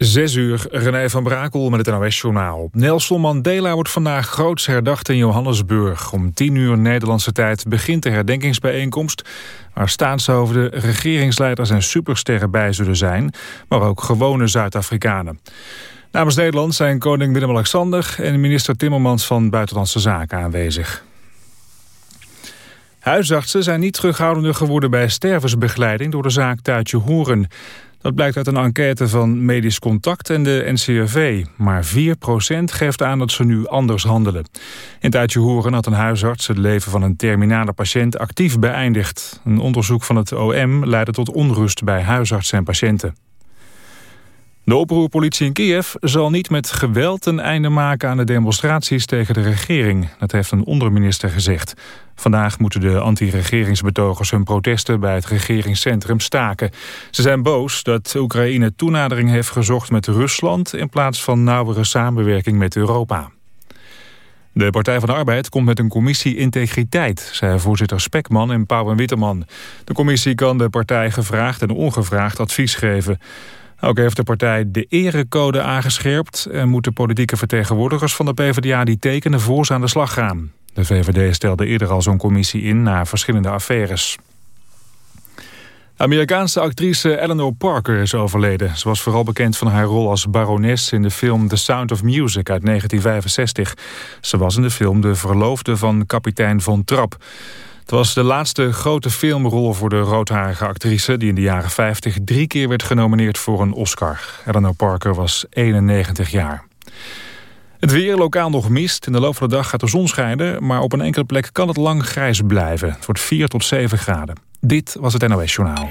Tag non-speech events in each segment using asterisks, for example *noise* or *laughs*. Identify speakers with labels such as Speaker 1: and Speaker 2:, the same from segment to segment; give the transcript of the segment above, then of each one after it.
Speaker 1: Zes uur, René van Brakel met het NOS-journaal. Nelson Mandela wordt vandaag groots herdacht in Johannesburg. Om tien uur Nederlandse tijd begint de herdenkingsbijeenkomst... waar staatshoofden, regeringsleiders en supersterren bij zullen zijn... maar ook gewone Zuid-Afrikanen. Namens Nederland zijn koning Willem-Alexander... en minister Timmermans van Buitenlandse Zaken aanwezig. Huisartsen zijn niet terughoudender geworden bij stervensbegeleiding... door de zaak Tuitje Hoeren... Dat blijkt uit een enquête van Medisch Contact en de NCRV. Maar 4% geeft aan dat ze nu anders handelen. In het horen had een huisarts het leven van een terminale patiënt actief beëindigd. Een onderzoek van het OM leidde tot onrust bij huisartsen en patiënten. De oproerpolitie in Kiev zal niet met geweld een einde maken aan de demonstraties tegen de regering. Dat heeft een onderminister gezegd. Vandaag moeten de anti-regeringsbetogers hun protesten bij het regeringscentrum staken. Ze zijn boos dat Oekraïne toenadering heeft gezocht met Rusland... in plaats van nauwere samenwerking met Europa. De Partij van de Arbeid komt met een commissie integriteit, zei voorzitter Spekman en Pauw en Witteman. De commissie kan de partij gevraagd en ongevraagd advies geven. Ook heeft de partij de erecode aangescherpt... en moeten politieke vertegenwoordigers van de PvdA die tekenen voor ze aan de slag gaan. De VVD stelde eerder al zo'n commissie in na verschillende affaires. Amerikaanse actrice Eleanor Parker is overleden. Ze was vooral bekend van haar rol als barones in de film The Sound of Music uit 1965. Ze was in de film de verloofde van kapitein Von Trapp. Het was de laatste grote filmrol voor de roodharige actrice... die in de jaren 50 drie keer werd genomineerd voor een Oscar. Eleanor Parker was 91 jaar. Het weer lokaal nog mist. In de loop van de dag gaat de zon schijnen... maar op een enkele plek kan het lang grijs blijven. Het wordt 4 tot 7 graden. Dit was het NOS Journaal.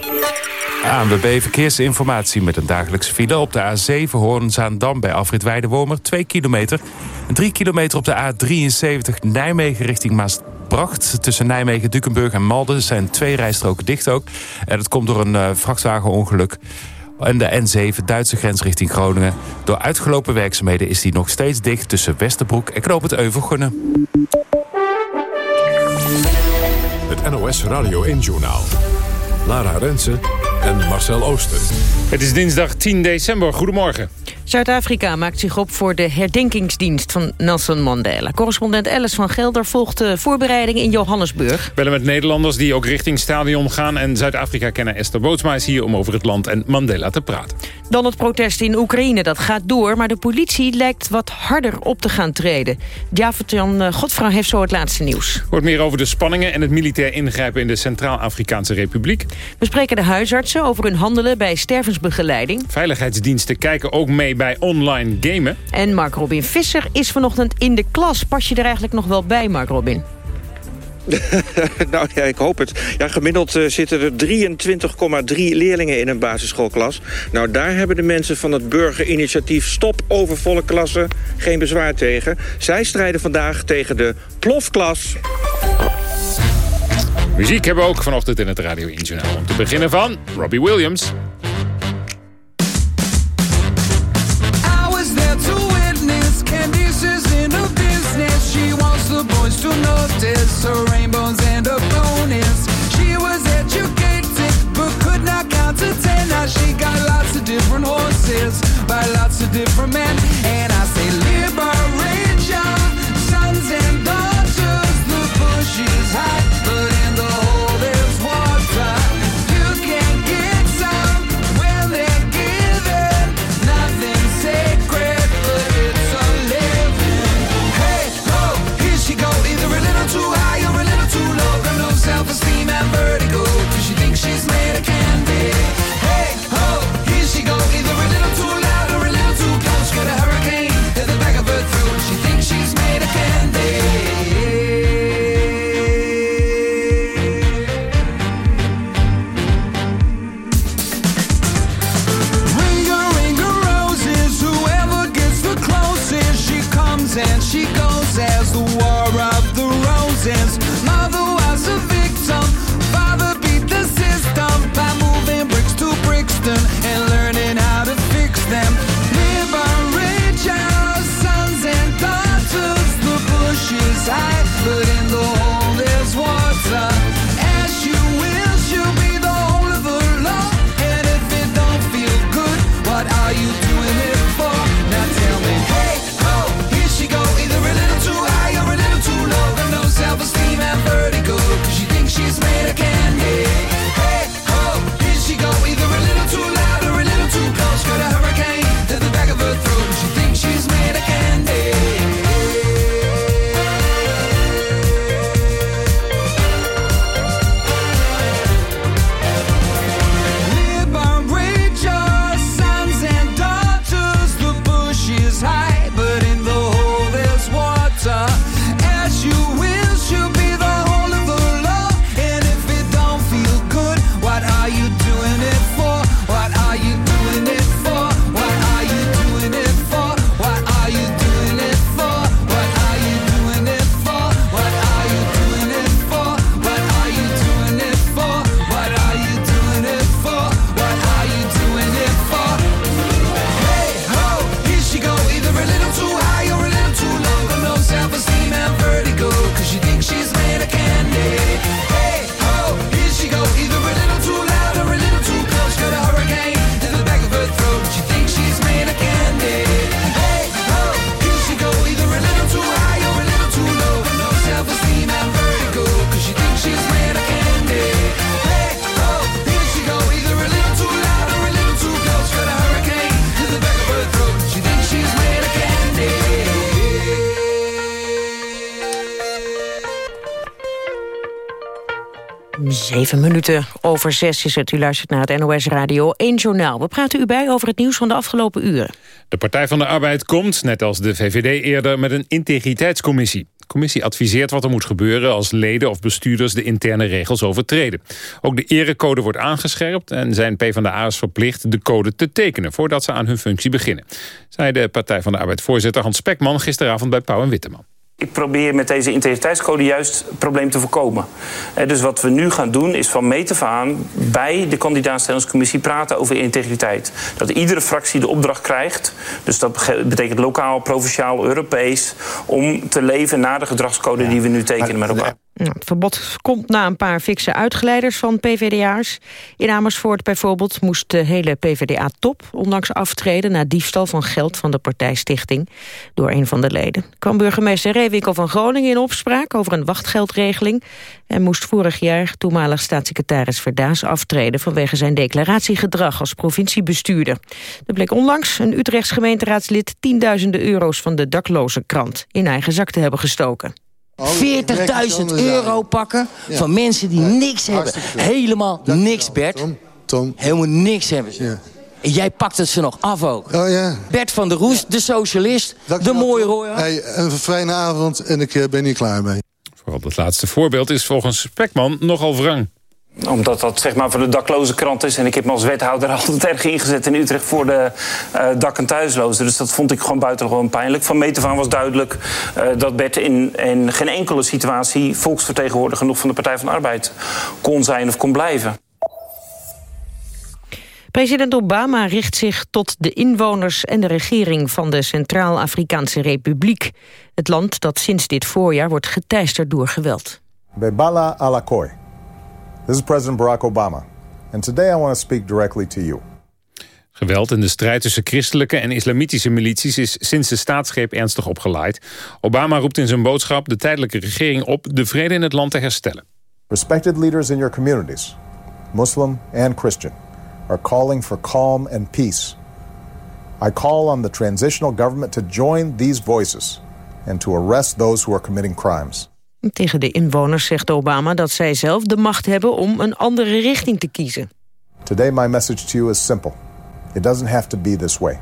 Speaker 2: ANWB Verkeersinformatie met een dagelijkse file op de A7 Hoorn-Zaandam bij Afrit Weidewormer 2 kilometer. 3 kilometer op de A73 Nijmegen richting Maasbracht. Tussen Nijmegen, Dukenburg en Malden zijn twee rijstroken dicht ook. En dat komt door een uh, vrachtwagenongeluk. En de N7 Duitse grens richting Groningen. Door uitgelopen werkzaamheden is die nog steeds dicht tussen Westerbroek en Knoop het Euvelgunnen.
Speaker 3: Het NOS Radio 1 Journaal. Lara Rensen en Marcel Ooster.
Speaker 4: Het is dinsdag 10 december. Goedemorgen.
Speaker 5: Zuid-Afrika maakt zich op voor de herdenkingsdienst van Nelson Mandela. Correspondent Alice van Gelder volgt de voorbereidingen in Johannesburg.
Speaker 4: Bellen met Nederlanders die ook richting stadion gaan. En Zuid-Afrika kennen Esther Bootsma is hier om over het land en Mandela te praten.
Speaker 5: Dan het protest in Oekraïne, dat gaat door. Maar de politie lijkt wat harder op te gaan treden. Javert-Jan eh, Godfra heeft zo het laatste nieuws.
Speaker 4: Hoort meer over de spanningen en het militair ingrijpen in de Centraal-Afrikaanse Republiek.
Speaker 5: We spreken de huisartsen over hun handelen bij stervensbegeleiding.
Speaker 4: Veiligheidsdiensten kijken ook mee bij online gamen.
Speaker 5: En Mark Robin Visser is vanochtend in de klas. Pas je er eigenlijk nog wel bij, Mark Robin? *laughs*
Speaker 6: nou ja, ik hoop het. Ja, gemiddeld uh, zitten er 23,3 leerlingen in een basisschoolklas. Nou, daar hebben de mensen van het burgerinitiatief Stop Overvolle Klassen geen bezwaar tegen. Zij strijden vandaag tegen de plofklas.
Speaker 4: Muziek hebben we ook vanochtend in het Radio 1 Journaal. Om te beginnen van Robbie Williams.
Speaker 7: Boys to notice her rainbows and. She was educated but could not count to ten. Now she got lots of different horses by lots of different men.
Speaker 5: Over zes is. U luistert naar het NOS Radio 1 Journaal. We praten u bij over het nieuws van de afgelopen uren.
Speaker 4: De Partij van de Arbeid komt, net als de VVD eerder, met een integriteitscommissie. De commissie adviseert wat er moet gebeuren als leden of bestuurders de interne regels overtreden. Ook de erecode wordt aangescherpt en zijn PvdA'ers verplicht de code te tekenen voordat ze aan hun functie beginnen. Zei de Partij van de Arbeid voorzitter Hans Spekman gisteravond bij Pauw en Witteman.
Speaker 8: Ik probeer met deze integriteitscode juist het probleem te voorkomen. Dus wat we nu gaan doen is van meet af aan bij de kandidaatstellingscommissie praten over integriteit. Dat iedere fractie de opdracht krijgt, dus dat betekent lokaal, provinciaal, Europees, om te leven naar de gedragscode die we nu tekenen met elkaar.
Speaker 5: Nou, het verbod komt na een paar fikse uitglijders van PvdA'ers. In Amersfoort bijvoorbeeld moest de hele PvdA-top onlangs aftreden... na diefstal van geld van de partijstichting door een van de leden. Kwam burgemeester Reewinkel van Groningen in opspraak over een wachtgeldregeling... en moest vorig jaar toenmalig staatssecretaris Verdaas aftreden... vanwege zijn declaratiegedrag als provinciebestuurder. Er bleek onlangs een Utrechts gemeenteraadslid... tienduizenden euro's van de dakloze krant in eigen zak te hebben gestoken.
Speaker 9: 40.000 euro pakken van mensen die niks hebben. Helemaal niks, Bert.
Speaker 10: Tom,
Speaker 9: Helemaal niks hebben ze. En jij pakt het ze nog af ook.
Speaker 10: Oh ja.
Speaker 9: Bert van der Roes, de socialist, de mooie rooier.
Speaker 10: Hey, een fijne avond en ik eh, ben hier klaar mee.
Speaker 4: Vooral het laatste voorbeeld is volgens Spekman nogal wrang
Speaker 8: omdat dat zeg maar voor de dakloze krant is. En ik heb me als wethouder *laughs* altijd erg ingezet in Utrecht voor de uh, dak- en thuislozen. Dus dat vond ik gewoon buitengewoon pijnlijk. Van meet af aan was duidelijk uh, dat Bert in, in geen enkele situatie volksvertegenwoordiger genoeg van de Partij van de Arbeid kon zijn of kon blijven.
Speaker 5: President Obama richt zich tot de inwoners en de regering van de Centraal-Afrikaanse Republiek. Het land dat sinds dit voorjaar wordt geteisterd door geweld.
Speaker 11: Bebala Alakoy. This is President Barack Obama. And today I want to speak directly to you.
Speaker 4: Geweld in de strijd tussen christelijke en islamitische milities is sinds de staatsgreep ernstig opgeleid. Obama roept in zijn boodschap de tijdelijke regering op de vrede in het land te herstellen.
Speaker 11: Respected leaders in your communities, Muslim and Christian, are calling for calm and peace. I call on the transitional government to join these voices and to arrest those who are committing crimes.
Speaker 5: Tegen de inwoners zegt Obama dat zij zelf de macht hebben om een andere richting te kiezen.
Speaker 11: Today my message to you is simple. It doesn't have to be this way.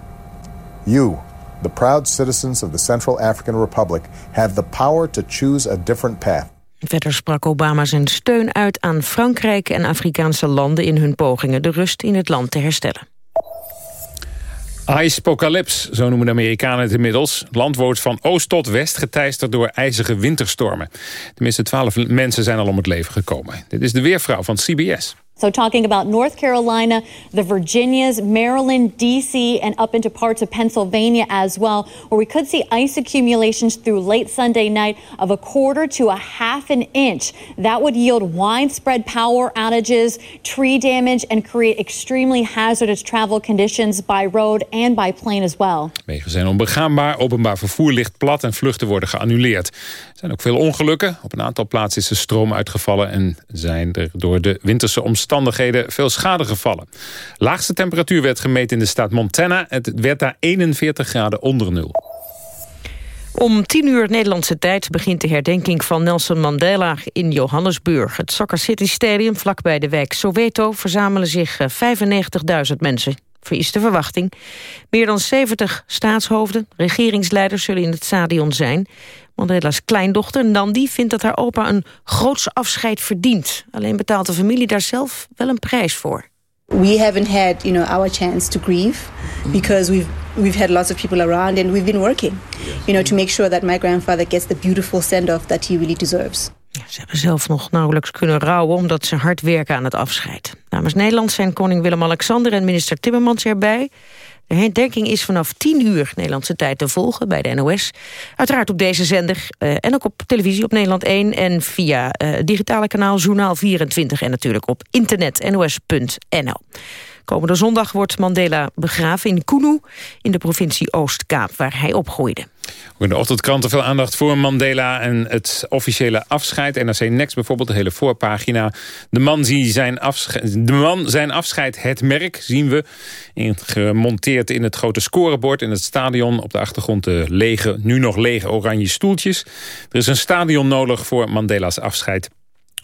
Speaker 11: You, the proud citizens of the Central African Republic, have the power to choose a different path.
Speaker 5: Verder sprak Obama zijn steun uit aan Frankrijk en Afrikaanse landen in hun pogingen de rust in het land te herstellen.
Speaker 4: Icepocalypse, zo noemen de Amerikanen het inmiddels. Land wordt van oost tot west geteisterd door ijzige winterstormen. Tenminste, twaalf mensen zijn al om het leven gekomen. Dit is de weervrouw van CBS.
Speaker 12: So talking about North Carolina, the Virginias, Maryland, D.C., and up into parts of Pennsylvania as well, where we could see ice accumulations through late Sunday night of a quarter to a half an inch. That would yield widespread power outages, tree damage, and create extremely hazardous travel conditions by road and by plane as well.
Speaker 4: Wegen zijn onbegaanbaar, openbaar vervoer ligt plat en vluchten worden geannuleerd. Zijn ook veel ongelukken. Op een aantal plaatsen is de stroom uitgevallen en zijn er door de winterse omstandigheden veel schade gevallen. Laagste temperatuur werd gemeten in de staat Montana. Het werd daar 41 graden onder nul.
Speaker 5: Om tien uur Nederlandse tijd begint de herdenking van Nelson Mandela in Johannesburg. Het Soccer City Stadium vlakbij de wijk Soweto verzamelen zich 95.000 mensen. Vereist de verwachting. Meer dan 70 staatshoofden, regeringsleiders zullen in het stadion zijn. Mandela's kleindochter Nandi vindt dat haar opa een groots afscheid verdient. Alleen betaalt de familie daar zelf wel een prijs voor.
Speaker 13: We haven't had, you know, our chance to grieve because we've we've had lots of people around and we've been working, you know, to make sure that my grandfather gets the beautiful send-off that he really deserves.
Speaker 5: Ze hebben zelf nog nauwelijks kunnen rouwen... omdat ze hard werken aan het afscheid. Namens Nederland zijn koning Willem-Alexander en minister Timmermans erbij. De herdenking is vanaf 10 uur Nederlandse tijd te volgen bij de NOS. Uiteraard op deze zender uh, en ook op televisie op Nederland 1... en via uh, digitale kanaal Journaal 24 en natuurlijk op internet nos.nl. Komende zondag wordt Mandela begraven in Kunu in de provincie Oost-Kaap, waar hij opgroeide.
Speaker 4: Ook in de ochtendkranten veel aandacht voor Mandela en het officiële afscheid. NRC Next bijvoorbeeld, de hele voorpagina. De man, zijn afscheid, de man zijn afscheid, het merk, zien we. Gemonteerd in het grote scorebord in het stadion. Op de achtergrond de lege, nu nog lege oranje stoeltjes. Er is een stadion nodig voor Mandela's afscheid.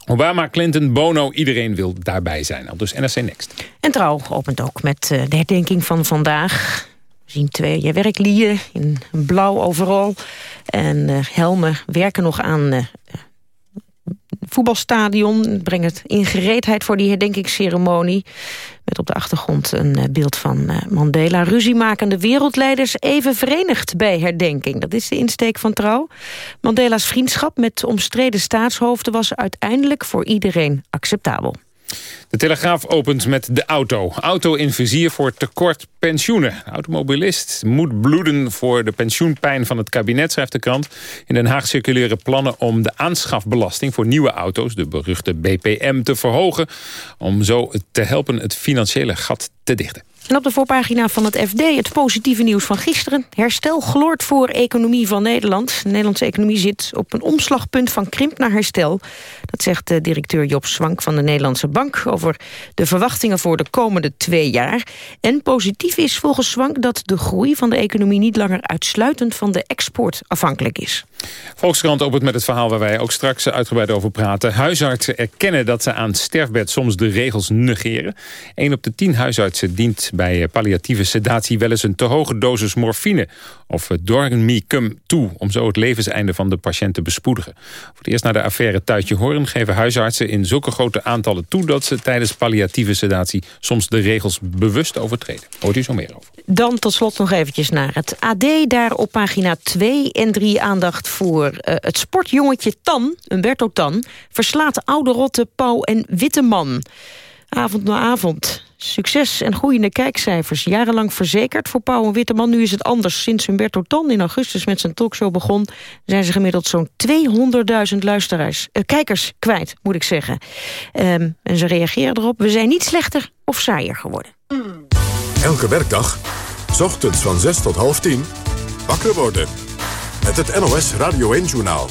Speaker 4: Obama, Clinton, Bono, iedereen wil daarbij zijn. Dus NRC Next.
Speaker 5: En Trouw opent ook met eh, de herdenking van vandaag. We zien twee werklieden in blauw overal. En uh, helmen werken nog aan voetbalstadion. Brengen het in gereedheid voor die herdenkingsceremonie. Met op de achtergrond een uh, beeld van uh, Mandela. Ruziemakende wereldleiders even verenigd bij herdenking. Dat is de insteek van trouw. Mandela's vriendschap met omstreden staatshoofden... was uiteindelijk voor iedereen acceptabel.
Speaker 4: De Telegraaf opent met de auto. Auto in vizier voor tekort pensioenen. De automobilist moet bloeden voor de pensioenpijn van het kabinet, schrijft de krant. In Den Haag circuleren plannen om de aanschafbelasting voor nieuwe auto's, de beruchte BPM, te verhogen. Om zo te helpen het financiële gat te dichten.
Speaker 5: En op de voorpagina van het FD het positieve nieuws van gisteren. Herstel gloort voor economie van Nederland. De Nederlandse economie zit op een omslagpunt van krimp naar herstel. Dat zegt de directeur Job Swank van de Nederlandse Bank... over de verwachtingen voor de komende twee jaar. En positief is volgens Swank dat de groei van de economie... niet langer uitsluitend van de export afhankelijk is.
Speaker 4: Volkskrant opent met het verhaal waar wij ook straks uitgebreid over praten. Huisartsen erkennen dat ze aan sterfbed soms de regels negeren. Een op de tien huisartsen dient bij palliatieve sedatie wel eens een te hoge dosis morfine of dormicum toe... om zo het levenseinde van de patiënt te bespoedigen. Voor het eerst naar de affaire Tuitje Hoorn geven huisartsen in zulke grote aantallen toe... dat ze tijdens palliatieve sedatie soms de regels bewust overtreden. Hoort u zo meer over.
Speaker 5: Dan tot slot nog eventjes naar het AD. Daar op pagina 2 en 3 aandacht voor uh, het sportjongetje Tan, Umberto Tan... verslaat oude rotte Pauw en Witteman. Avond na avond. Succes en groeiende kijkcijfers. Jarenlang verzekerd voor Pauw en Witteman. Nu is het anders. Sinds Humberto Tan in augustus met zijn talkshow begon... zijn ze gemiddeld zo'n 200.000 luisteraars, uh, kijkers kwijt, moet ik zeggen. Um, en ze reageren erop. We zijn niet slechter of saaier geworden.
Speaker 14: Elke werkdag, ochtends van 6 tot half 10, wakker worden. Met het NOS Radio 1-journaal.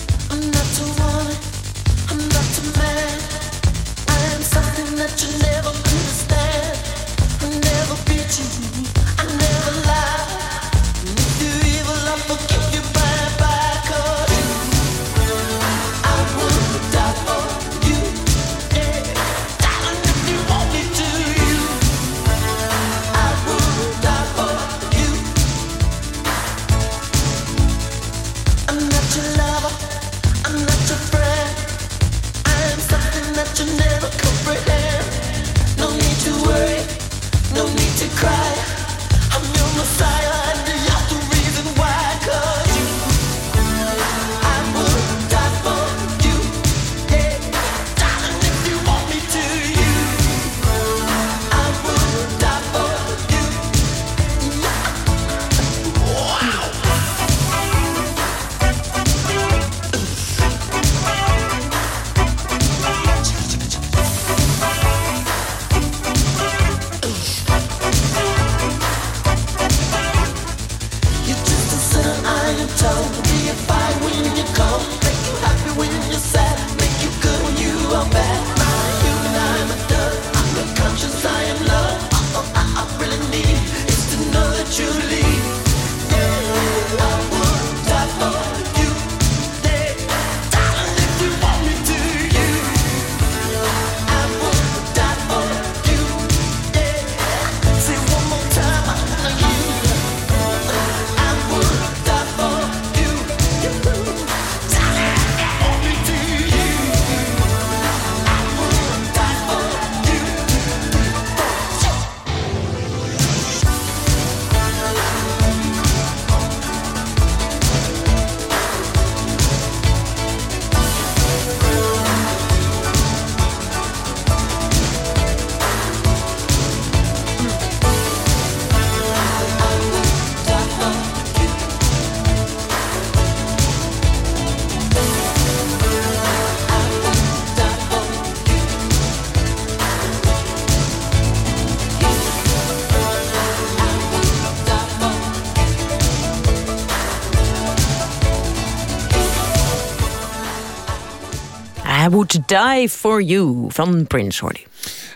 Speaker 5: Die For You van Prince hoorde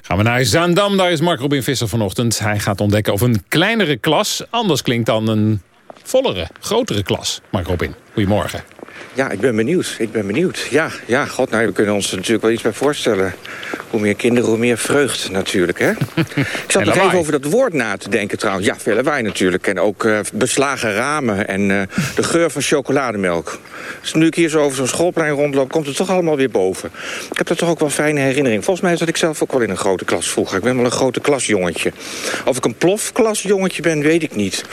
Speaker 4: Gaan we naar Zaandam, daar is Mark Robin Visser vanochtend. Hij gaat ontdekken of een kleinere klas anders klinkt dan een vollere, grotere klas. Mark Robin, goedemorgen.
Speaker 6: Ja, ik ben benieuwd. Ik ben benieuwd. Ja, ja, god, nou, we kunnen ons er natuurlijk wel iets bij voorstellen. Hoe meer kinderen, hoe meer vreugd natuurlijk, hè? *laughs* ik zat nog even over dat woord na te denken trouwens. Ja, veel lawaai natuurlijk. En ook uh, beslagen ramen en uh, de geur van chocolademelk. Dus nu ik hier zo over zo'n schoolplein rondloop... komt het toch allemaal weer boven. Ik heb er toch ook wel fijne herinnering. Volgens mij zat ik zelf ook wel in een grote klas vroeger. Ik ben wel een grote klasjongetje. Of ik een plofklasjongetje ben, weet ik niet.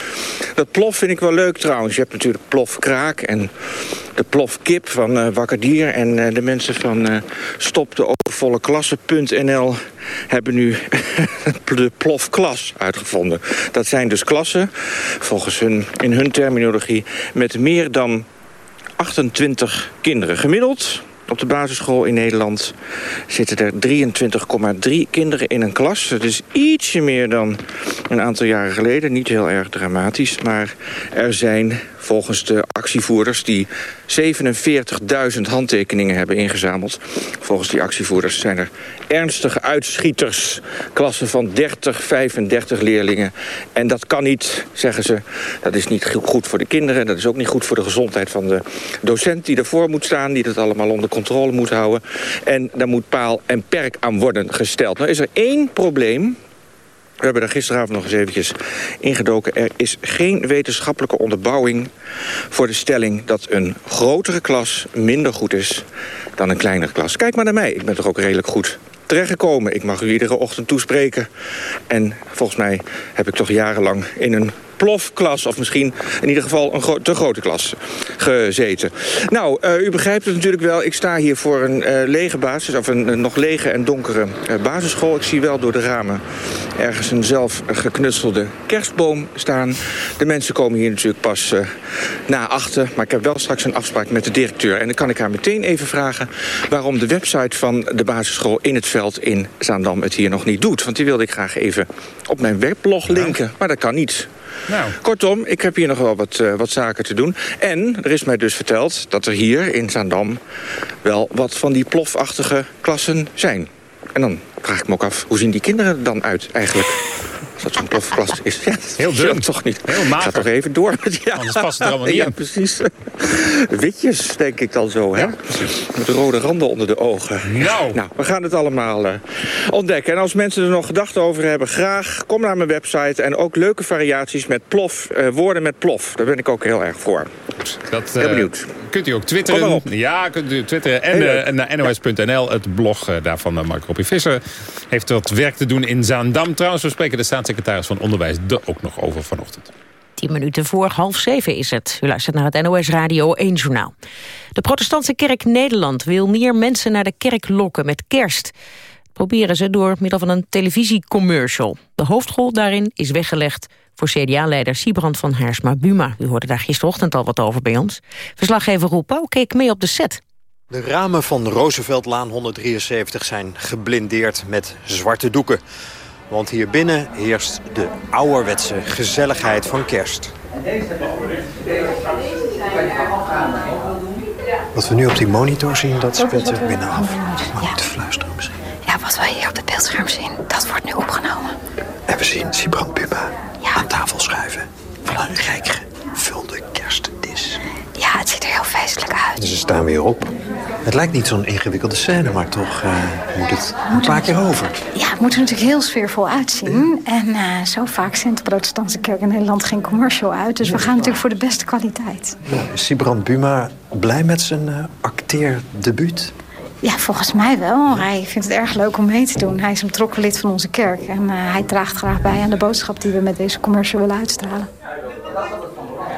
Speaker 6: Dat plof vind ik wel leuk trouwens. Je hebt natuurlijk plofkraak en de plofkip van uh, Wakker Dier. En uh, de mensen van uh, Stop Overvolle Klassen.nl hebben nu *laughs* de plofklas uitgevonden. Dat zijn dus klassen, volgens hun, in hun terminologie, met meer dan 28 kinderen. Gemiddeld op de basisschool in Nederland zitten er 23,3 kinderen in een klas. Dat is ietsje meer dan een aantal jaren geleden. Niet heel erg dramatisch, maar er zijn volgens de actievoerders... die 47.000 handtekeningen hebben ingezameld. Volgens die actievoerders zijn er ernstige uitschieters. Klassen van 30, 35 leerlingen. En dat kan niet, zeggen ze. Dat is niet goed voor de kinderen. Dat is ook niet goed voor de gezondheid van de docent die ervoor moet staan. Die dat allemaal onder controle moet houden. En daar moet paal en perk aan worden gesteld. Nou is er één probleem we hebben daar gisteravond nog eens eventjes ingedoken. Er is geen wetenschappelijke onderbouwing voor de stelling... dat een grotere klas minder goed is dan een kleinere klas. Kijk maar naar mij, ik ben toch ook redelijk goed terechtgekomen. Ik mag u iedere ochtend toespreken. En volgens mij heb ik toch jarenlang in een plofklas... of misschien in ieder geval een gro te grote klas gezeten. Nou, uh, u begrijpt het natuurlijk wel. Ik sta hier voor een uh, lege basis... of een, een, nog lege en donkere uh, basisschool. Ik zie wel door de ramen ergens een zelf geknutselde kerstboom staan. De mensen komen hier natuurlijk pas na achter. Maar ik heb wel straks een afspraak met de directeur. En dan kan ik haar meteen even vragen... waarom de website van de basisschool in het veld in Zaandam het hier nog niet doet. Want die wilde ik graag even op mijn weblog linken. Maar dat kan niet. Nou. Kortom, ik heb hier nog wel wat, uh, wat zaken te doen. En er is mij dus verteld dat er hier in Zaandam... wel wat van die plofachtige klassen zijn. En dan vraag ik me ook af, hoe zien die kinderen er dan uit eigenlijk? Dat zo'n plofklas is. Ja,
Speaker 4: Heel dun.
Speaker 6: toch niet.
Speaker 4: Heel mager.
Speaker 6: Ga toch even door. *laughs* Ja.
Speaker 4: Anders past het er allemaal niet
Speaker 6: Ja,
Speaker 4: in.
Speaker 6: precies. Witjes, denk ik dan zo, hè? Met rode randen onder de ogen.
Speaker 4: Nou.
Speaker 6: Nou, we gaan het allemaal uh, ontdekken. En als mensen er nog gedachten over hebben, graag kom naar mijn website. En ook leuke variaties met plof, uh, woorden met plof. Daar ben ik ook heel erg voor.
Speaker 4: Dat
Speaker 6: Heel
Speaker 4: uh,
Speaker 6: benieuwd.
Speaker 4: kunt u ook
Speaker 6: Kom maar
Speaker 4: twitteren.
Speaker 6: op.
Speaker 4: Ja, kunt u twitteren. En, eh, naar nos.nl, het blog uh, daarvan. Uh, Mark Robbie Visser heeft wat werk te doen in Zaandam. Trouwens, we spreken de staatssecretaris van Onderwijs er ook nog over vanochtend.
Speaker 5: 10 minuten voor half zeven is het. U luistert naar het NOS Radio 1 Journaal. De protestantse kerk Nederland wil meer mensen naar de kerk lokken met kerst. Proberen ze door middel van een televisiecommercial. De hoofdrol daarin is weggelegd voor CDA-leider Siebrand van Haarsma-Buma. U hoorde daar gisterochtend al wat over bij ons. Verslaggever Roel Pauw keek mee op de set.
Speaker 15: De ramen van Rooseveltlaan 173 zijn geblindeerd met zwarte doeken. Want hier binnen heerst de ouderwetse gezelligheid van kerst. Wat we nu op die monitor zien, dat speelt zich binnen af. Maar niet te fluisteren
Speaker 16: wat wij hier op het beeldscherm zien, dat wordt nu opgenomen.
Speaker 15: En we zien Sibrand Buma aan tafel schuiven van een rijk gevulde kerstdis.
Speaker 16: Ja, het ziet er heel feestelijk uit.
Speaker 15: Dus ze staan weer op. Het lijkt niet zo'n ingewikkelde scène, maar toch uh, moet het een paar keer over.
Speaker 16: Ja, het moet er natuurlijk heel sfeervol uitzien. En uh, zo vaak zendt de protestantse kerk in Nederland geen commercial uit. Dus we gaan natuurlijk voor de beste kwaliteit.
Speaker 15: Ja, is Sibrand Buma blij met zijn uh, acteerdebuut?
Speaker 16: Ja, volgens mij wel. Hij vindt het erg leuk om mee te doen. Hij is een betrokken lid van onze kerk. En uh, hij draagt graag bij aan de boodschap die we met deze commercial willen uitstralen.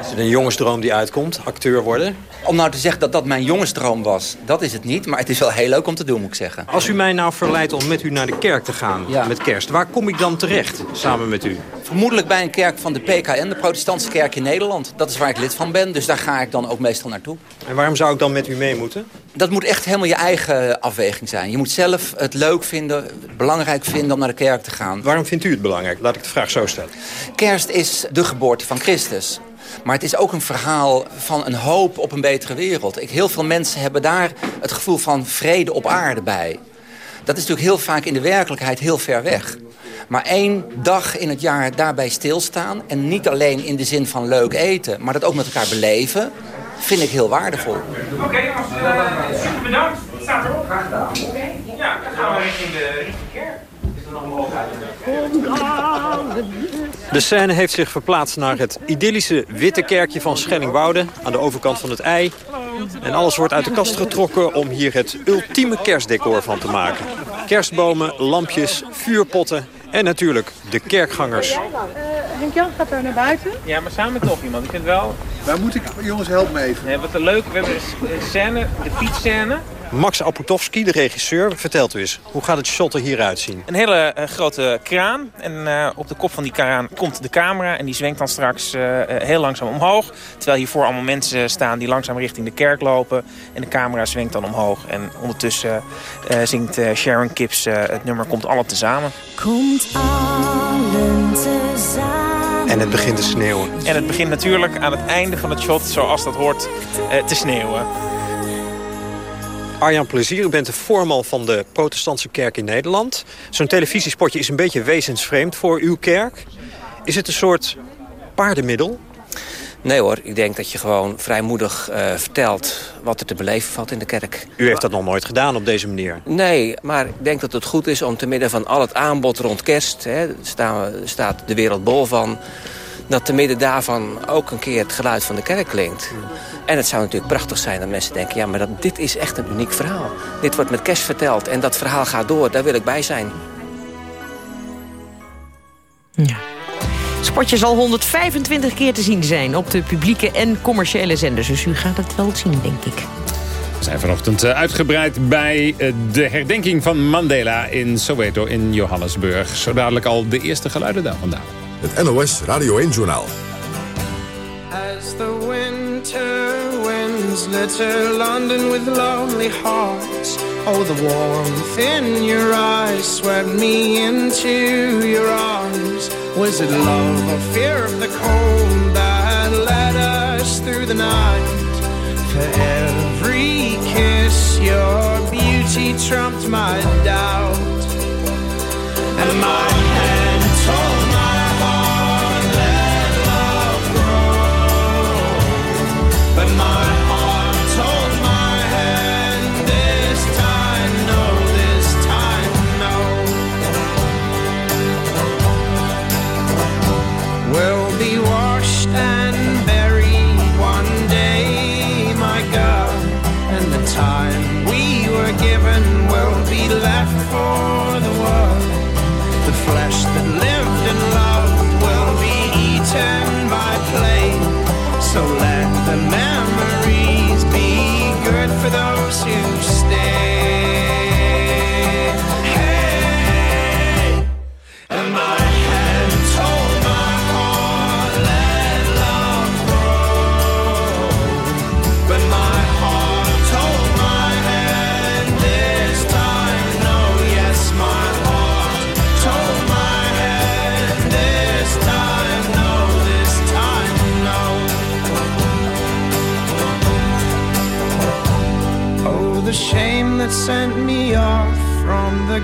Speaker 15: Is het een jongensdroom die uitkomt, acteur worden?
Speaker 17: Om nou te zeggen dat dat mijn jongensdroom was, dat is het niet. Maar het is wel heel leuk om te doen, moet ik zeggen.
Speaker 15: Als u mij nou verleidt om met u naar de kerk te gaan ja. met kerst... waar kom ik dan terecht, samen met u?
Speaker 17: Vermoedelijk bij een kerk van de PKN, de protestantse kerk in Nederland. Dat is waar ik lid van ben, dus daar ga ik dan ook meestal naartoe.
Speaker 15: En waarom zou ik dan met u mee moeten?
Speaker 17: Dat moet echt helemaal je eigen afweging zijn. Je moet zelf het leuk vinden, belangrijk vinden om naar de kerk te gaan.
Speaker 15: Waarom vindt u het belangrijk? Laat ik de vraag zo stellen.
Speaker 17: Kerst is de geboorte van Christus. Maar het is ook een verhaal van een hoop op een betere wereld. Ik, heel veel mensen hebben daar het gevoel van vrede op aarde bij. Dat is natuurlijk heel vaak in de werkelijkheid heel ver weg. Maar één dag in het jaar daarbij stilstaan... en niet alleen in de zin van leuk eten, maar dat ook met elkaar beleven... vind ik heel waardevol.
Speaker 8: Oké, jongens, uh, super bedankt. Het staat erop. Graag gedaan. Ja, dan gaan we richting de, richting de kerk. Is er nog mogelijkheid?
Speaker 15: De scène heeft zich verplaatst naar het idyllische witte kerkje van Schellingwoude... aan de overkant van het ei. En alles wordt uit de kast getrokken om hier het ultieme kerstdecor van te maken. Kerstbomen, lampjes, vuurpotten en natuurlijk de kerkgangers.
Speaker 18: Uh, Henk-Jan gaat daar naar buiten.
Speaker 19: Ja, maar samen toch iemand. Ik vind wel...
Speaker 10: Waar moet ik... Jongens, help me even.
Speaker 19: Nee, wat een leuk... We hebben een scène, de fietsscène.
Speaker 15: Max Apotowski, de regisseur, vertelt u eens. Hoe gaat het shot er hieruit zien?
Speaker 19: Een hele uh, grote kraan. En uh, op de kop van die kraan komt de camera. En die zwenkt dan straks uh, heel langzaam omhoog. Terwijl hiervoor allemaal mensen staan die langzaam richting de kerk lopen. En de camera zwenkt dan omhoog. En ondertussen zingt Sharon Kips het nummer Komt alle tezamen.
Speaker 20: Komt allen tezamen.
Speaker 15: En het begint te sneeuwen.
Speaker 19: En het begint natuurlijk aan het einde van het shot, zoals dat hoort, te sneeuwen.
Speaker 15: Arjan Plezier, u bent de voorman van de protestantse kerk in Nederland. Zo'n televisiespotje is een beetje wezensvreemd voor uw kerk. Is het een soort paardenmiddel?
Speaker 21: Nee hoor, ik denk dat je gewoon vrijmoedig uh, vertelt wat er te beleven valt in de kerk.
Speaker 15: U heeft dat nog nooit gedaan op deze manier?
Speaker 21: Nee, maar ik denk dat het goed is om te midden van al het aanbod rond kerst... Hè, staan, staat de wereld bol van dat te midden daarvan ook een keer het geluid van de kerk klinkt. En het zou natuurlijk prachtig zijn dat mensen denken... ja, maar dat, dit is echt een uniek verhaal. Dit wordt met kerst verteld en dat verhaal gaat door. Daar wil ik bij zijn.
Speaker 5: Ja. Spotje zal 125 keer te zien zijn op de publieke en commerciële zenders. Dus u gaat het wel zien, denk ik.
Speaker 4: We zijn vanochtend uitgebreid bij de herdenking van Mandela in Soweto in Johannesburg. Zo dadelijk al de eerste geluiden daar vandaan.
Speaker 14: Het NOS Radio 1-journaal.
Speaker 20: As the winter winds litter London with lonely hearts Oh, the warmth in your eyes swept me into your arms Was it love or fear of the cold that led us through the night? For every kiss your beauty trumped my doubt And my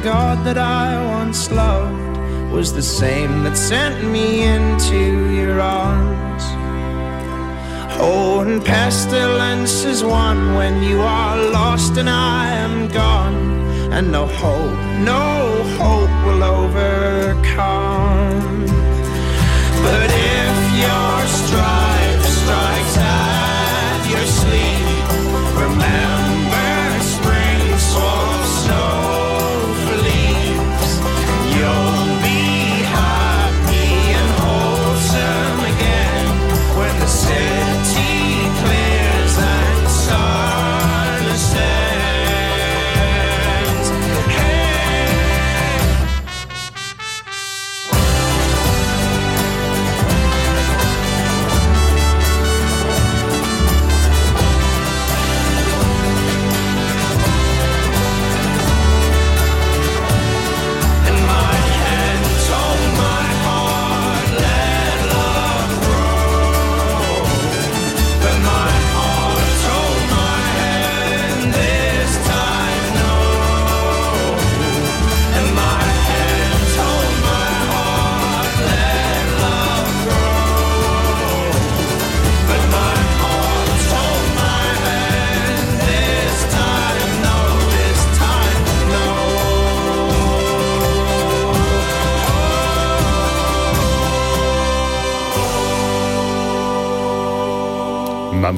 Speaker 20: God that I once loved was the same that sent me into your arms. Oh, and pestilence is one when you are lost and I am gone, and no hope, no hope will overcome.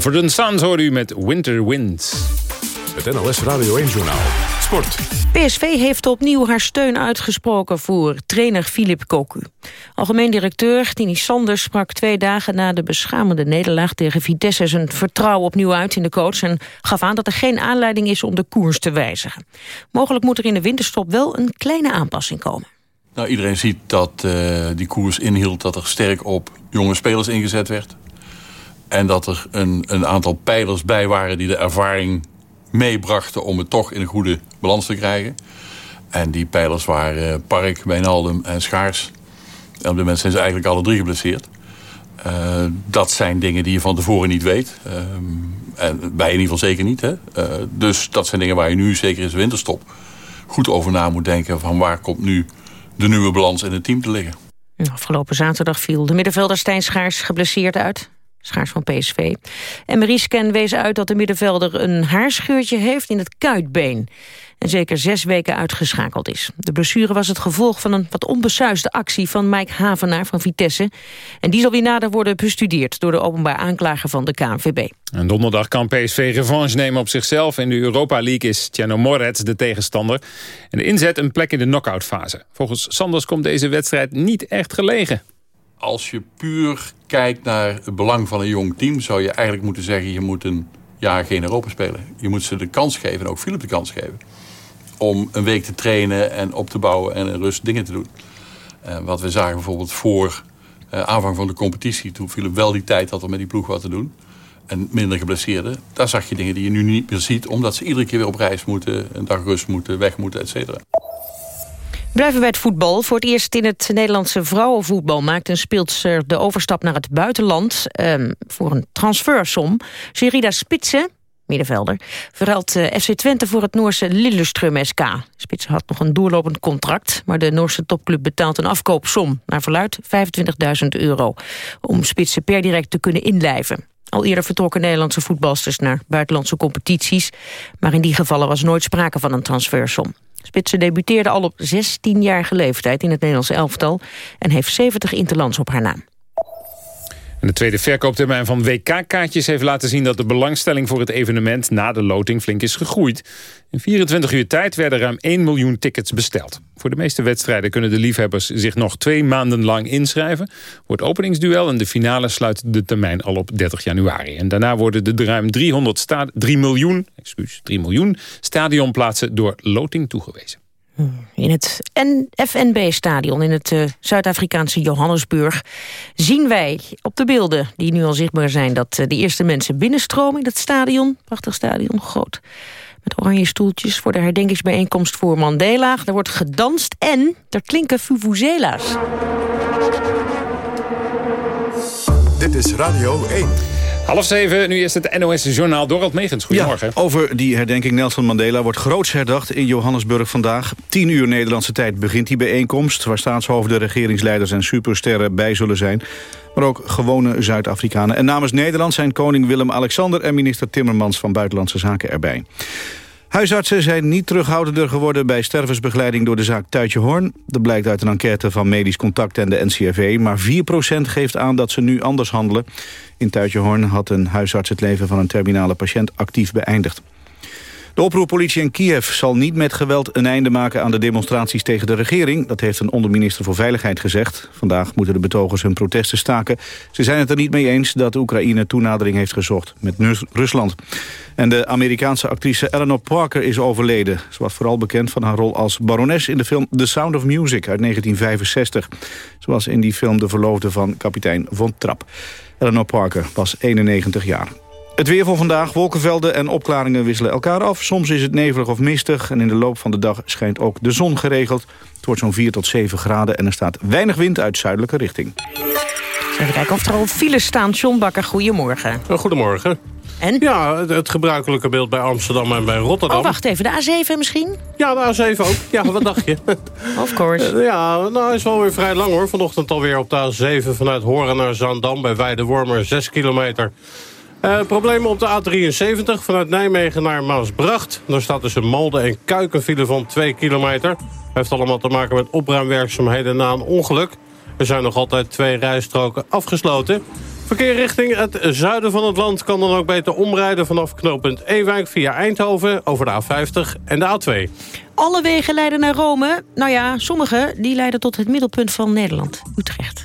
Speaker 4: Mumford Sons hoorde u met Winter Winds.
Speaker 14: Het NOS Radio 1 Journaal. Sport.
Speaker 5: PSV heeft opnieuw haar steun uitgesproken voor trainer Philip Cocu. Algemeen directeur Tini Sanders sprak twee dagen na de beschamende nederlaag tegen Vitesse zijn vertrouwen opnieuw uit in de coach en gaf aan dat er geen aanleiding is om de koers te wijzigen. Mogelijk moet er in de winterstop wel een kleine aanpassing komen.
Speaker 22: Nou, iedereen ziet dat uh, die koers inhield dat er sterk op jonge spelers ingezet werd. En dat er een, een aantal pijlers bij waren die de ervaring meebrachten om het toch in een goede balans te krijgen. En die pijlers waren Park, Wijnaldum en Schaars. En op dit moment zijn ze eigenlijk alle drie geblesseerd. Uh, dat zijn dingen die je van tevoren niet weet. Uh, en wij in ieder geval zeker niet. Hè? Uh, dus dat zijn dingen waar je nu, zeker in de winterstop... goed over na moet denken van waar komt nu de nieuwe balans in het team te liggen.
Speaker 5: Afgelopen zaterdag viel de middenvelder Stijn Schaars geblesseerd uit. Schaars van PSV. En Mariesken wees uit dat de middenvelder een haarscheurtje heeft in het kuitbeen. En zeker zes weken uitgeschakeld is. De blessure was het gevolg van een wat onbesuisde actie van Mike Havenaar van Vitesse. En die zal weer nader worden bestudeerd door de openbaar aanklager van de KNVB.
Speaker 4: En donderdag kan PSV revanche nemen op zichzelf. In de Europa League is Tjerno Moretz de tegenstander. En de inzet een plek in de knock-outfase. Volgens Sanders komt deze wedstrijd niet echt gelegen
Speaker 22: als je puur kijkt naar het belang van een jong team... zou je eigenlijk moeten zeggen, je moet een jaar geen Europa spelen. Je moet ze de kans geven, en ook Philip de kans geven... om een week te trainen en op te bouwen en in rust dingen te doen. Uh, wat we zagen bijvoorbeeld voor uh, aanvang van de competitie... toen Philip wel die tijd had om met die ploeg wat te doen... en minder geblesseerden... daar zag je dingen die je nu niet meer ziet... omdat ze iedere keer weer op reis moeten, een dag rust moeten, weg moeten, et cetera.
Speaker 5: Blijven bij het voetbal. Voor het eerst in het Nederlandse vrouwenvoetbal maakt een speelster de overstap naar het buitenland um, voor een transfersom. Gerida Spitsen, middenvelder, verruilt uh, FC Twente voor het Noorse Lillestrøm SK. Spitsen had nog een doorlopend contract, maar de Noorse topclub betaalt een afkoopsom, naar verluid 25.000 euro, om Spitsen per direct te kunnen inlijven. Al eerder vertrokken Nederlandse voetbalsters naar buitenlandse competities, maar in die gevallen was nooit sprake van een transfersom. Spitsen debuteerde al op 16-jarige leeftijd in het Nederlandse elftal... en heeft 70 interlands op haar naam.
Speaker 4: De tweede verkooptermijn van WK-kaartjes heeft laten zien... dat de belangstelling voor het evenement na de loting flink is gegroeid. In 24 uur tijd werden ruim 1 miljoen tickets besteld. Voor de meeste wedstrijden kunnen de liefhebbers zich nog twee maanden lang inschrijven. Het openingsduel en de finale sluit de termijn al op 30 januari. En daarna worden de ruim 300 3 miljoen, excuus, 3 miljoen stadionplaatsen door loting toegewezen.
Speaker 5: In het FNB-stadion in het uh, Zuid-Afrikaanse Johannesburg zien wij op de beelden die nu al zichtbaar zijn dat uh, de eerste mensen binnenstromen in het stadion. Prachtig stadion, groot. Met oranje stoeltjes voor de herdenkingsbijeenkomst voor Mandela. Er wordt gedanst en er klinken fuvuzela's.
Speaker 14: Dit is Radio 1.
Speaker 4: Half zeven, nu is het NOS-journaal Dorald Megens. Goedemorgen.
Speaker 23: Over die herdenking Nelson Mandela wordt groots herdacht in Johannesburg vandaag. 10 uur Nederlandse tijd begint die bijeenkomst... waar staatshoofden, regeringsleiders en supersterren bij zullen zijn. Maar ook gewone Zuid-Afrikanen. En namens Nederland zijn koning Willem-Alexander... en minister Timmermans van Buitenlandse Zaken erbij. Huisartsen zijn niet terughoudender geworden bij stervensbegeleiding door de zaak Tuitje Hoorn. Dat blijkt uit een enquête van Medisch Contact en de NCRV. Maar 4% geeft aan dat ze nu anders handelen. In Tuitje Hoorn had een huisarts het leven van een terminale patiënt actief beëindigd. De oproerpolitie in Kiev zal niet met geweld een einde maken aan de demonstraties tegen de regering. Dat heeft een onderminister voor Veiligheid gezegd. Vandaag moeten de betogers hun protesten staken. Ze zijn het er niet mee eens dat Oekraïne toenadering heeft gezocht met Rusland. En de Amerikaanse actrice Eleanor Parker is overleden. Ze was vooral bekend van haar rol als barones in de film The Sound of Music uit 1965. Ze was in die film de verloofde van kapitein Von Trapp. Eleanor Parker was 91 jaar. Het weer van vandaag, wolkenvelden en opklaringen wisselen elkaar af. Soms is het nevelig of mistig en in de loop van de dag schijnt ook de zon geregeld. Het wordt zo'n 4 tot 7 graden en er staat weinig wind uit zuidelijke richting.
Speaker 5: Even kijken of er al files staan. John Bakker, goedemorgen.
Speaker 24: Goedemorgen.
Speaker 5: En?
Speaker 24: Ja, het gebruikelijke beeld bij Amsterdam en bij Rotterdam.
Speaker 5: Oh, wacht even. De A7 misschien?
Speaker 24: Ja, de A7 ook. Ja, wat dacht je? *laughs*
Speaker 5: of course.
Speaker 24: Ja, nou, is wel weer vrij lang hoor. Vanochtend alweer op de A7 vanuit Horen naar Zaandam bij Weidewormer. 6 kilometer. Uh, problemen op de A73 vanuit Nijmegen naar Maasbracht. Daar staat tussen Malden en Kuikenfile van 2 kilometer. Heeft allemaal te maken met opruimwerkzaamheden na een ongeluk. Er zijn nog altijd twee rijstroken afgesloten. Verkeer richting het zuiden van het land kan dan ook beter omrijden... vanaf knooppunt Ewijk via Eindhoven over de A50 en de A2.
Speaker 5: Alle wegen leiden naar Rome. Nou ja, sommige die leiden tot het middelpunt van Nederland, Utrecht.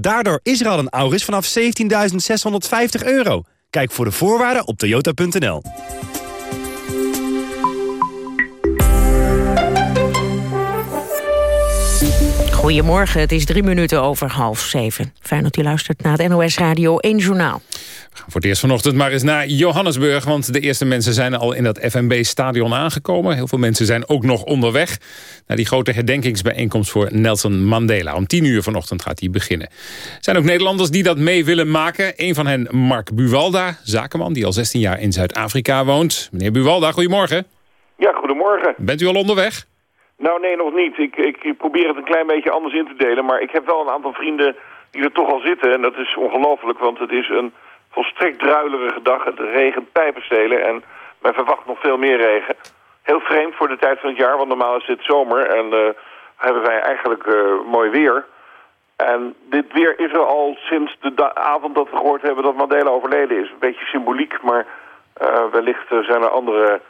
Speaker 25: Daardoor is er al een Auris vanaf 17.650 euro. Kijk voor de voorwaarden op toyota.nl.
Speaker 5: Goedemorgen, het is drie minuten over half zeven. Fijn dat u luistert naar het NOS Radio 1 Journaal.
Speaker 4: Voor het eerst vanochtend maar eens naar Johannesburg... want de eerste mensen zijn al in dat FNB-stadion aangekomen. Heel veel mensen zijn ook nog onderweg... naar die grote herdenkingsbijeenkomst voor Nelson Mandela. Om tien uur vanochtend gaat die beginnen. Er zijn ook Nederlanders die dat mee willen maken. Een van hen, Mark Buwalda, zakenman... die al 16 jaar in Zuid-Afrika woont. Meneer Buwalda, goedemorgen.
Speaker 26: Ja, goedemorgen.
Speaker 4: Bent u al onderweg?
Speaker 26: Nou, nee, nog niet. Ik, ik probeer het een klein beetje anders in te delen. Maar ik heb wel een aantal vrienden die er toch al zitten. En dat is ongelooflijk, want het is een volstrekt druilerige dag. Het regent pijpenstelen en men verwacht nog veel meer regen. Heel vreemd voor de tijd van het jaar, want normaal is dit zomer en uh, hebben wij eigenlijk uh, mooi weer. En dit weer is er al sinds de avond dat we gehoord hebben dat Mandela overleden is. Een beetje symboliek, maar uh, wellicht zijn er andere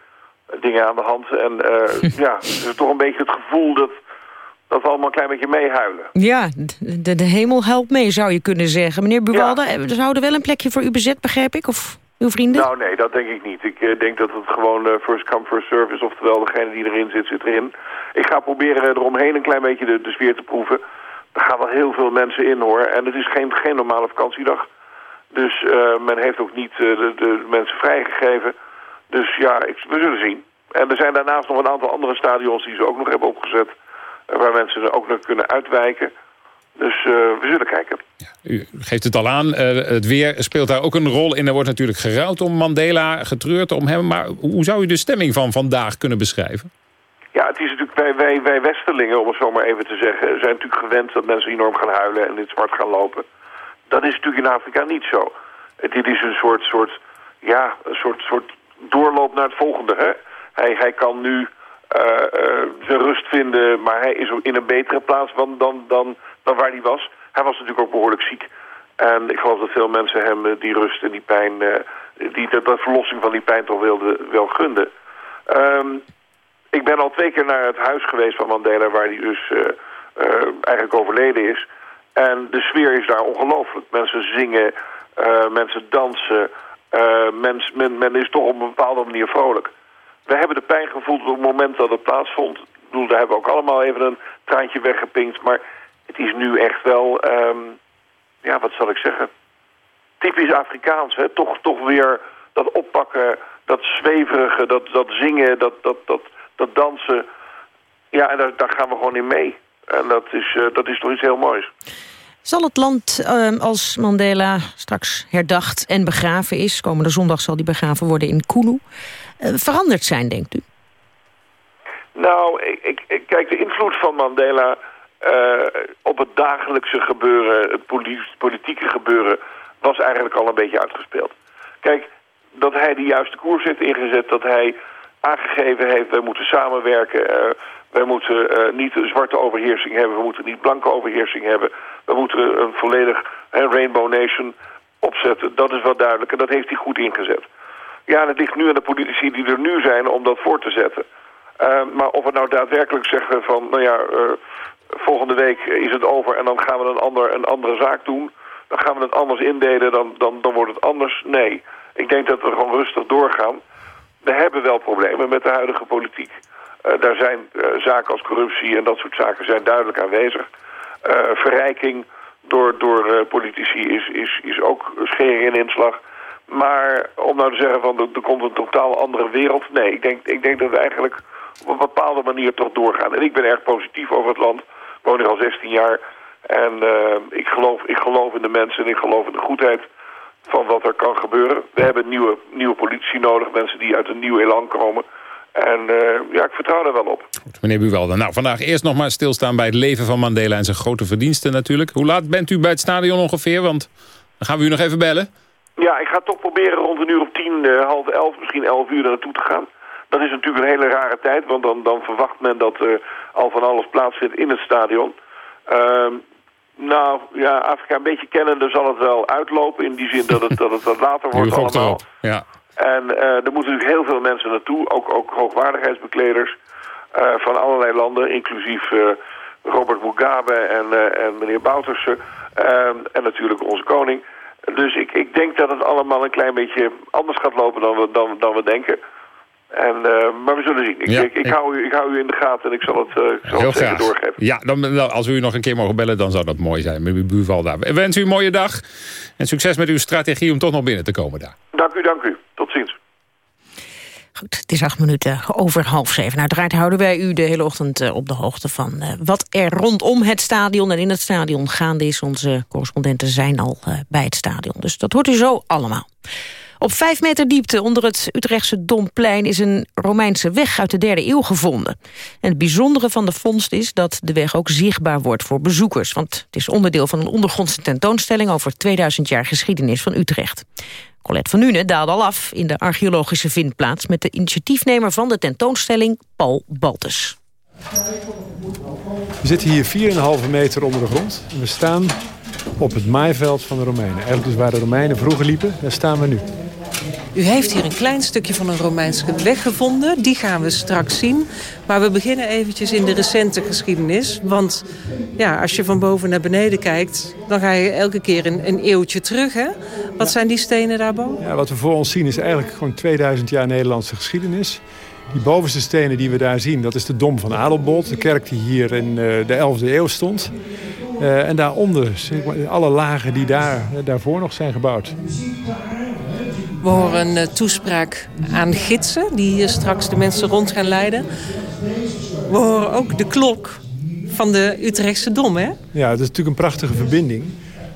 Speaker 26: dingen aan de hand. En *laughs* ja, het is toch een beetje het gevoel dat dat we allemaal een klein beetje meehuilen.
Speaker 5: Ja, de, de hemel helpt mee, zou je kunnen zeggen. Meneer Buwalde, ja. er zouden wel een plekje voor u bezet, begrijp ik? Of uw vrienden?
Speaker 26: Nou, nee, dat denk ik niet. Ik uh, denk dat het gewoon uh, first come, first service, oftewel degene die erin zit, zit erin. Ik ga proberen eromheen een klein beetje de, de sfeer te proeven. Er gaan wel heel veel mensen in, hoor. En het is geen, geen normale vakantiedag. Dus men heeft ook niet de, de, mensen vrijgegeven. Dus ja, ik, we zullen zien. En er zijn daarnaast nog een aantal andere stadions die ze ook nog hebben opgezet waar mensen er ook nog kunnen uitwijken. Dus uh, we zullen kijken.
Speaker 4: Ja, u geeft het al aan, uh, het weer speelt daar ook een rol in. Er wordt natuurlijk gerouwd om Mandela, getreurd om hem. Maar hoe zou u de stemming van vandaag kunnen beschrijven?
Speaker 26: Ja, het is natuurlijk, wij, wij, wij Westerlingen, om het zo maar even te zeggen... zijn natuurlijk gewend dat mensen enorm gaan huilen en in het zwart gaan lopen. Dat is natuurlijk in Afrika niet zo. Dit is een soort, soort, ja, een soort, soort doorloop naar het volgende. Hè? Hij, hij kan nu uh, uh, zijn rust vinden. Maar hij is in een betere plaats dan, dan, dan, dan waar hij was. Hij was natuurlijk ook behoorlijk ziek. En ik geloof dat veel mensen hem uh, die rust en die pijn... die, de, verlossing van die pijn toch wilde, wel gunden. Um, ik ben al twee keer naar het huis geweest van Mandela... waar hij dus eigenlijk overleden is. En de sfeer is daar ongelooflijk. Mensen zingen, mensen dansen... mens, men, men is toch op een bepaalde manier vrolijk. We hebben de pijn gevoeld op het moment dat het plaatsvond. Ik bedoel, daar hebben we ook allemaal even een traantje weggepinkt. Maar het is nu echt wel, um, ja, wat zal ik zeggen... typisch Afrikaans, hè? Toch, toch weer dat oppakken, dat zweverige, dat, dat zingen, dat, dat, dat, dat dansen. Ja, en daar, daar gaan we gewoon in mee. En dat is, uh, dat is toch iets heel moois.
Speaker 5: Zal het land, uh, als Mandela straks herdacht en begraven is... komende zondag zal die begraven worden in Kunu... Uh, veranderd zijn, denkt u?
Speaker 26: Nou, ik, ik, kijk, de invloed van Mandela uh, op het dagelijkse gebeuren... het politieke gebeuren, was eigenlijk al een beetje uitgespeeld. Kijk, dat hij de juiste koers heeft ingezet... dat hij aangegeven heeft, wij moeten samenwerken... Uh, wij moeten uh, niet zwarte overheersing hebben, we moeten niet blanke overheersing hebben. We moeten een volledig een Rainbow Nation opzetten. Dat is wel duidelijk en dat heeft hij goed ingezet. Ja, en het ligt nu aan de politici die er nu zijn om dat voor te zetten. Eh, maar of we nou daadwerkelijk zeggen van, nou ja, eh, volgende week is het over en dan gaan we een, ander, een andere zaak doen. Dan gaan we het anders indelen, dan, dan, dan wordt het anders. Nee, ik denk dat we gewoon rustig doorgaan. We hebben wel problemen met de huidige politiek. Eh, daar zijn eh, zaken als corruptie en dat soort zaken zijn duidelijk aanwezig. Eh, verrijking door, door politici is, is, is ook schering in inslag. Maar om nou te zeggen van er, komt een totaal andere wereld. Nee, ik denk, ik denk dat we eigenlijk op een bepaalde manier toch doorgaan. En ik ben erg positief over het land. Ik woon hier al 16 jaar. En ik, geloof, ik geloof in de mensen en ik geloof in de goedheid van wat er kan gebeuren. We hebben nieuwe, nieuwe politici nodig, mensen die uit een nieuw elan komen. En eh, ja, ik vertrouw daar wel op.
Speaker 4: Meneer Buwalda, nou vandaag eerst nog maar stilstaan bij het leven van Mandela en zijn grote verdiensten natuurlijk. Hoe laat bent u bij het stadion ongeveer? Want dan gaan we u nog even bellen.
Speaker 26: Ja, ik ga toch proberen rond een uur of tien, eh, half elf, misschien elf uur er naartoe te gaan. Dat is natuurlijk een hele rare tijd, want dan, dan verwacht men dat er al van alles plaatsvindt in het stadion. Ehm, nou, ja, Afrika een beetje kennende zal het wel uitlopen in die zin dat het, dat het wat later *laughs* wordt allemaal.
Speaker 4: erop. Ja.
Speaker 26: En eh, er moeten natuurlijk heel veel mensen naartoe, ook, ook hoogwaardigheidsbekleders eh, van allerlei landen, inclusief eh, Robert Mugabe en, en meneer Bouterse Ehm, en natuurlijk onze koning. Dus ik, ik denk dat het allemaal een klein beetje anders gaat lopen dan we, dan, dan we denken. En, maar we zullen zien. Ik,
Speaker 4: Ja,
Speaker 26: ik, hou u, ik hou u in de gaten en ik zal het, eh, ik zal
Speaker 4: Heel
Speaker 26: het zeker doorgeven.
Speaker 4: Ja, dan, als we u nog een keer mogen bellen, dan zou dat mooi zijn. Meneer Buwalda. Ik wens u een mooie dag. En succes met uw strategie om toch nog binnen te komen daar.
Speaker 26: Dank u, dank u.
Speaker 5: Goed, het is acht minuten over half zeven. Uiteraard houden wij u de hele ochtend eh, op de hoogte van eh, wat er rondom het stadion en in het stadion gaande is. Onze correspondenten zijn al eh, bij het stadion, dus dat hoort u zo allemaal. Op vijf meter diepte onder het Utrechtse Domplein is een Romeinse weg uit de derde eeuw gevonden. En het bijzondere van de vondst is dat de weg ook zichtbaar wordt voor bezoekers. Want het is onderdeel van een ondergrondse tentoonstelling over 2000 jaar geschiedenis van Utrecht. Colette van Nuenen daalde al af in de archeologische vindplaats... met de initiatiefnemer van de tentoonstelling, Paul Baltus.
Speaker 27: We zitten hier 4,5 meter onder de grond. En we staan op het maaiveld van de Romeinen. Eigenlijk dus waar de Romeinen vroeger liepen, daar staan we nu.
Speaker 28: U heeft hier een klein stukje van een Romeinse weg gevonden. Die gaan we straks zien. Maar we beginnen eventjes in de recente geschiedenis. Want ja, als je van boven naar beneden kijkt... dan ga je elke keer een, een eeuwtje terug. Hè? Wat zijn die stenen daarboven?
Speaker 27: Ja, wat we voor ons zien is eigenlijk gewoon 2000 jaar Nederlandse geschiedenis. Die bovenste stenen die we daar zien, dat is de Dom van Adelbold. De kerk die hier in eh, de 11e eeuw stond. Eh, en daaronder alle lagen die daar, daarvoor nog zijn gebouwd.
Speaker 28: We horen een eh, toespraak aan gidsen... die hier straks de mensen rond gaan leiden. We horen ook de klok van de Utrechtse Dom, hè?
Speaker 27: Ja, dat is natuurlijk een prachtige verbinding.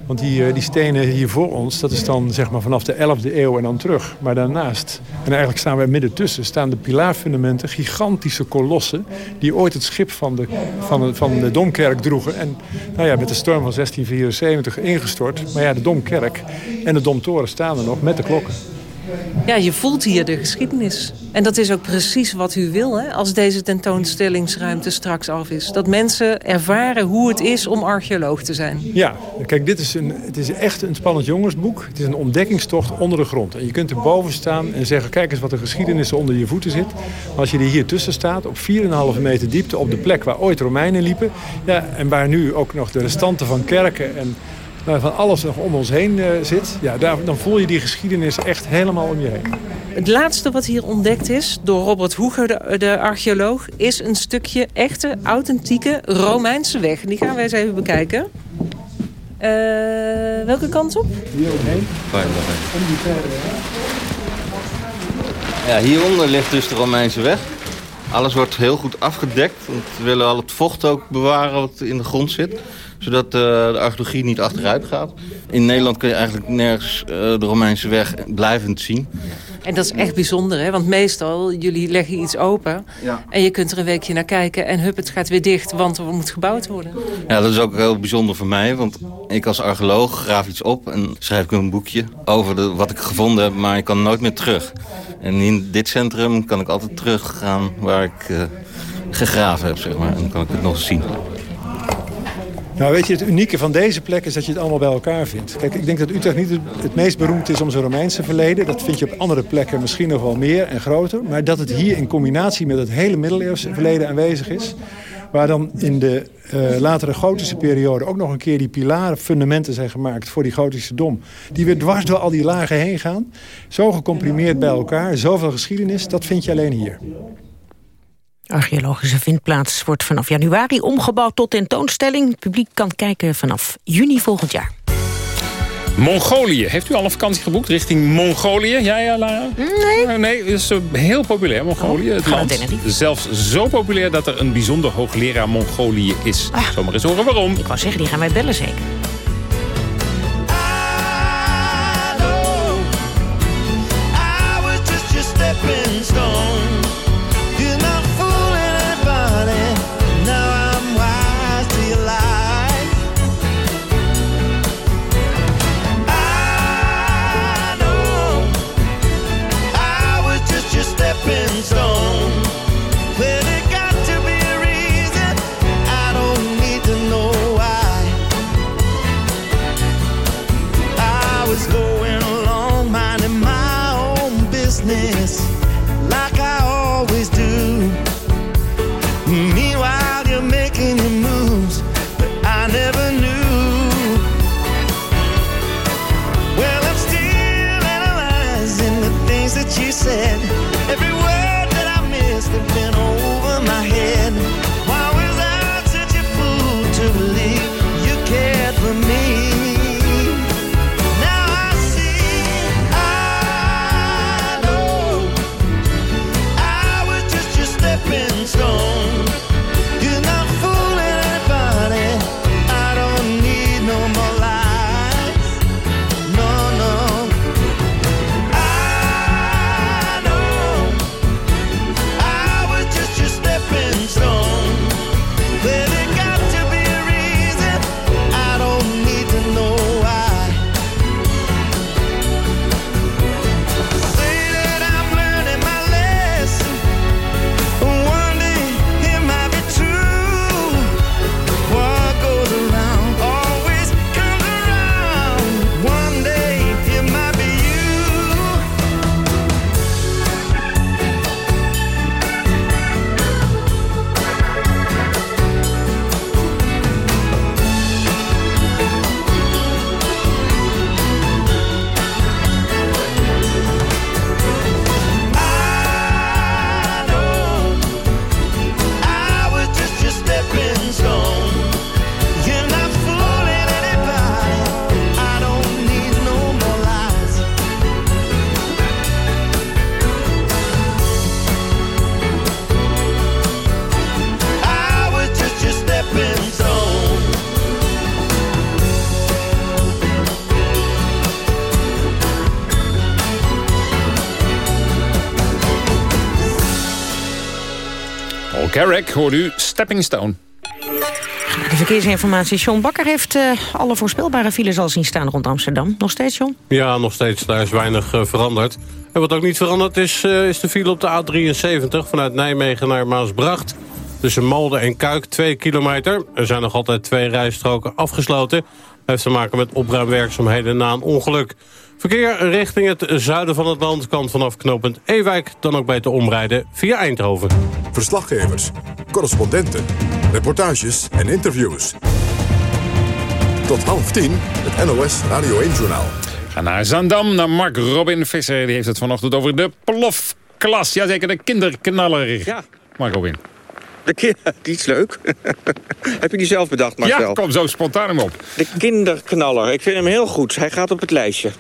Speaker 27: Want die, eh, die stenen hier voor ons, dat is dan zeg maar vanaf de 11e eeuw en dan terug. Maar daarnaast, en eigenlijk staan wij midden tussen, staan de pilaarfundamenten, gigantische kolossen... die ooit het schip van de, van van de Domkerk droegen. En nou ja, met de storm van 1674 ingestort. Maar ja, de Domkerk en de Domtoren staan er nog met de klokken.
Speaker 28: Ja, je voelt hier de geschiedenis. En dat is ook precies wat u wil, hè, als deze tentoonstellingsruimte straks af is. Dat mensen ervaren hoe het is om archeoloog te zijn.
Speaker 27: Ja, kijk, dit is een, het is echt een spannend jongensboek. Het is een ontdekkingstocht onder de grond. En je kunt er boven staan en zeggen, kijk eens wat de geschiedenis onder je voeten zit. Maar als je er hier tussen staat, op 4,5 meter diepte, op de plek waar ooit Romeinen liepen... Ja, en waar nu ook nog de restanten van kerken en van alles nog om ons heen eh, zit... Ja, daar, dan voel je die geschiedenis echt helemaal om je heen.
Speaker 28: Het laatste wat hier ontdekt is door Robert Hoeger, de, de archeoloog... is een stukje echte, authentieke Romeinse weg. Die gaan wij eens even bekijken. Eh, welke kant op?
Speaker 27: Hier omheen.
Speaker 29: Om die verder, Ja, hieronder ligt dus de Romeinse weg. Alles wordt heel goed afgedekt. Want we willen al het vocht ook bewaren wat in de grond zit. Zodat eh, de archeologie niet achteruit gaat. In Nederland kun je eigenlijk nergens eh, de Romeinse weg blijvend zien.
Speaker 28: En dat is echt bijzonder, hè? want meestal, jullie leggen iets open...
Speaker 29: Ja.
Speaker 28: en je kunt er een weekje naar kijken en hup, het gaat weer dicht... want er moet gebouwd worden.
Speaker 29: Ja, dat is ook heel bijzonder voor mij. Want ik als archeoloog graaf iets op en schrijf ik een boekje over de, wat ik gevonden heb. Maar ik kan nooit meer terug. En in dit centrum kan ik altijd teruggaan waar ik eh, gegraven heb, zeg maar. En dan kan ik het nog eens zien.
Speaker 27: Nou, weet je, het unieke van deze plek is dat je het allemaal bij elkaar vindt. Kijk, ik denk dat Utrecht niet het, meest beroemd is om zijn Romeinse verleden. Dat vind je op andere plekken misschien nog wel meer en groter. Maar dat het hier in combinatie met het hele middeleeuwse verleden aanwezig is... waar dan in de uh, latere gotische periode ook nog een keer die pilaren, fundamenten zijn gemaakt voor die gotische dom. Die weer dwars door al die lagen heen gaan. Zo gecomprimeerd bij elkaar, zoveel geschiedenis, dat vind je alleen hier.
Speaker 5: Archeologische vindplaats wordt vanaf januari omgebouwd tot tentoonstelling. Het publiek kan kijken vanaf juni volgend jaar.
Speaker 20: Mongolië. Heeft u al een vakantie geboekt richting Mongolië? Ja, ja, Lara?
Speaker 5: Nee.
Speaker 20: Uh, nee, het is uh, heel populair, Mongolië.
Speaker 5: Oh,
Speaker 20: het land zelfs zo populair dat er een bijzonder hoogleraar Mongolië is. Ah. Zomaar eens horen waarom.
Speaker 5: Ik wou zeggen, die gaan wij bellen zeker.
Speaker 20: said Garrick hoort u Stepping Stone.
Speaker 5: De verkeersinformatie. John Bakker heeft uh, alle voorspelbare files al zien staan rond Amsterdam. Nog steeds, John?
Speaker 24: Ja, nog steeds. Daar is weinig uh, veranderd. En wat ook niet veranderd is, uh, is de file op de A73... vanuit Nijmegen naar Maasbracht. Tussen Malden en Kuik, 2 kilometer. Er zijn nog altijd twee rijstroken afgesloten. Dat heeft te maken met opruimwerkzaamheden na een ongeluk. Verkeer richting het zuiden van het land kan vanaf knooppunt Ewijk... dan ook beter omrijden via Eindhoven.
Speaker 3: Verslaggevers, correspondenten, reportages en interviews. Tot half tien, het NOS Radio 1-journaal.
Speaker 20: Ga naar Zandam, naar Mark Robin Visser. Die heeft het vanochtend over de plofklas. Jazeker, de kinderknaller.
Speaker 6: Ja.
Speaker 20: Mark Robin.
Speaker 6: De die *laughs* is leuk. *laughs* Heb je die zelf bedacht, Marcel?
Speaker 20: Ja, kom zo spontaan hem op.
Speaker 6: De kinderknaller. Ik vind hem heel goed. Hij gaat op het lijstje.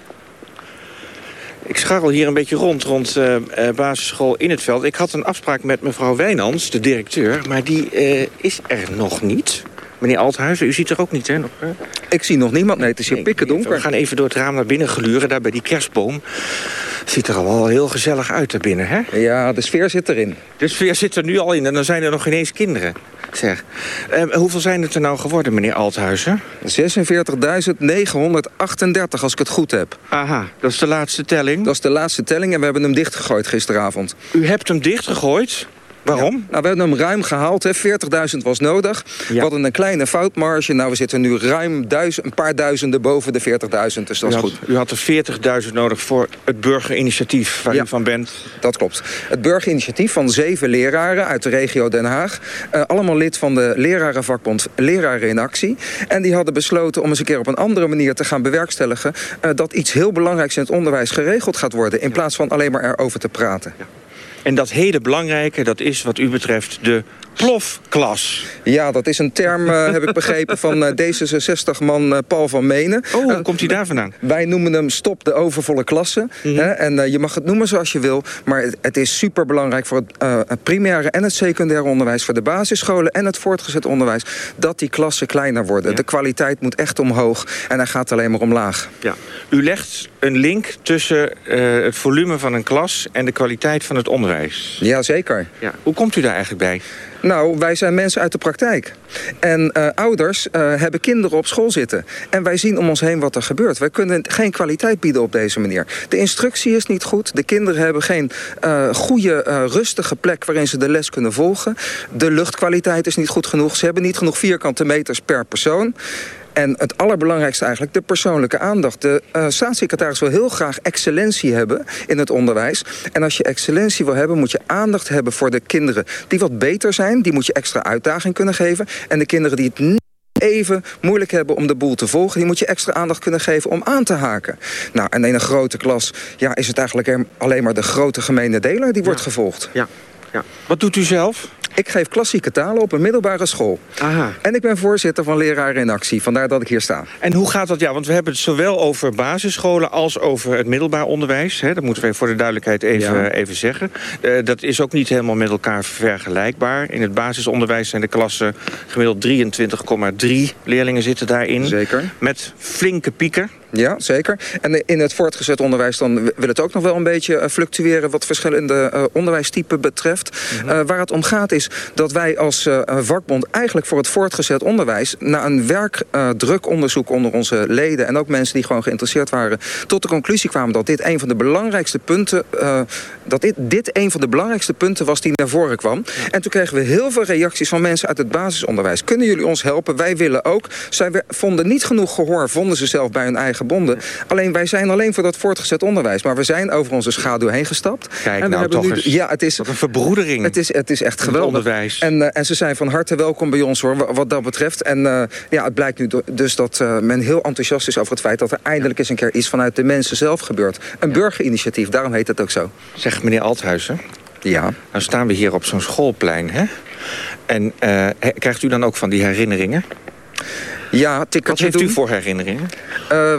Speaker 6: Ik scharrel hier een beetje rond, rond uh, basisschool in het veld. Ik had een afspraak met mevrouw Wijnands, de directeur, maar die uh, is er nog niet. Meneer Althuizen, u ziet er ook niet, hè? Nog,
Speaker 30: Ik zie nog niemand, nee, het is hier nee, pikken donker.
Speaker 6: We gaan even door het raam naar binnen gluren, daar bij die kerstboom. Ziet er al wel heel gezellig uit daar binnen, hè?
Speaker 30: Ja, de sfeer zit erin.
Speaker 6: De sfeer zit er nu al in en dan zijn er nog ineens kinderen. Zeg, uh, hoeveel zijn het er nou geworden, meneer Althuizen?
Speaker 30: 46.938, als ik het goed heb.
Speaker 6: Aha, dat is de laatste telling?
Speaker 30: Dat is de laatste telling en we hebben hem dichtgegooid gisteravond.
Speaker 6: U hebt hem dichtgegooid? Waarom?
Speaker 30: Nou, we hebben hem ruim gehaald. hè. 40.000 was nodig. We hadden een kleine foutmarge. Nou, we zitten nu ruim duizend, een paar duizenden boven de 40.000. Dus dat is goed.
Speaker 6: u had er 40.000 nodig voor het burgerinitiatief waar u van bent.
Speaker 30: Dat klopt. Het burgerinitiatief van zeven leraren uit de regio Den Haag. eh, allemaal lid van de lerarenvakbond Leraren in Actie. En die hadden besloten om eens een keer op een andere manier te gaan bewerkstelligen... eh, dat iets heel belangrijks in het onderwijs geregeld gaat worden... in plaats van alleen maar erover te praten.
Speaker 6: En dat hele belangrijke, dat is wat u betreft de plofklas.
Speaker 30: Ja, dat is een term, eh, heb ik begrepen, van eh, D66-man eh, Paul van Menen.
Speaker 6: Oh, hoe komt hij daar vandaan?
Speaker 30: Wij noemen hem Stop de overvolle klasse. hè, en je mag het noemen zoals je wil. Maar het, het is superbelangrijk voor het, primaire en het secundaire onderwijs... voor de basisscholen en het voortgezet onderwijs... dat die klassen kleiner worden. De kwaliteit moet echt omhoog en hij gaat alleen maar omlaag.
Speaker 6: Ja. U legt een link tussen het volume van een klas en de kwaliteit van het onderwijs.
Speaker 30: Jazeker.
Speaker 6: Ja. Hoe komt u daar eigenlijk bij?
Speaker 30: Nou, wij zijn mensen uit de praktijk. En eh, ouders eh, hebben kinderen op school zitten. En wij zien om ons heen wat er gebeurt. Wij kunnen geen kwaliteit bieden op deze manier. De instructie is niet goed. De kinderen hebben geen eh, goede, rustige plek waarin ze de les kunnen volgen. De luchtkwaliteit is niet goed genoeg. Ze hebben niet genoeg vierkante meters per persoon. En het allerbelangrijkste eigenlijk, de persoonlijke aandacht. De eh, staatssecretaris wil heel graag excellentie hebben in het onderwijs. En als je excellentie wil hebben, moet je aandacht hebben voor de kinderen die wat beter zijn. Die moet je extra uitdaging kunnen geven. En de kinderen die het niet even moeilijk hebben om de boel te volgen... die moet je extra aandacht kunnen geven om aan te haken. Nou, en in een grote klas ja, is het eigenlijk alleen maar de grote gemene deler die wordt gevolgd.
Speaker 6: Ja. Ja. Wat doet u zelf?
Speaker 30: Ik geef klassieke talen op een middelbare school.
Speaker 6: Aha.
Speaker 30: En ik ben voorzitter van Leraren in Actie, vandaar dat ik hier sta.
Speaker 6: En hoe gaat dat? Ja, want we hebben het zowel over basisscholen als over het middelbaar onderwijs. Hè, dat moeten we voor de duidelijkheid even,
Speaker 30: Ja.
Speaker 6: even zeggen. Eh, dat is ook niet helemaal met elkaar vergelijkbaar. In het basisonderwijs zijn de klassen gemiddeld 23,3 leerlingen zitten daarin.
Speaker 30: Zeker.
Speaker 6: Met flinke pieken.
Speaker 30: Ja, zeker. En in het voortgezet onderwijs dan wil het ook nog wel een beetje eh, fluctueren... wat verschillende eh, onderwijstypen betreft. Eh, waar het om gaat is dat wij als eh, vakbond eigenlijk voor het voortgezet onderwijs... na een werkdrukonderzoek onder onze leden... en ook mensen die gewoon geïnteresseerd waren... tot de conclusie kwamen dat dit een van de belangrijkste punten... eh, dat dit, dit een van de belangrijkste punten was die naar voren kwam. En toen kregen we heel veel reacties van mensen uit het basisonderwijs. Kunnen jullie ons helpen? Wij willen ook. Zij we- vonden niet genoeg gehoor, vonden ze zelf bij hun eigen bonden. Alleen wij zijn alleen voor dat voortgezet onderwijs. Maar we zijn over onze schaduw heen gestapt.
Speaker 6: Kijk
Speaker 30: en we
Speaker 6: nou
Speaker 30: hebben
Speaker 6: toch
Speaker 30: nu,
Speaker 6: eens.
Speaker 30: Ja, het is,
Speaker 6: Wat een verbroedering.
Speaker 30: het is, het is echt geweldig.
Speaker 6: Onderwijs.
Speaker 30: En, eh, en ze zijn van harte welkom bij ons hoor, wa- wat dat betreft. En eh, ja, het blijkt nu dus dat eh, men heel enthousiast is over het feit... dat er eindelijk eens een keer iets vanuit de mensen zelf gebeurt. Een burgerinitiatief, daarom heet het ook zo.
Speaker 6: Zegt meneer Althuizen.
Speaker 30: Ja.
Speaker 6: Nou staan we hier op zo'n schoolplein, hè? En krijgt u dan ook van die herinneringen?
Speaker 30: Ja,
Speaker 6: Wat heeft u voor herinneringen?
Speaker 30: Eh,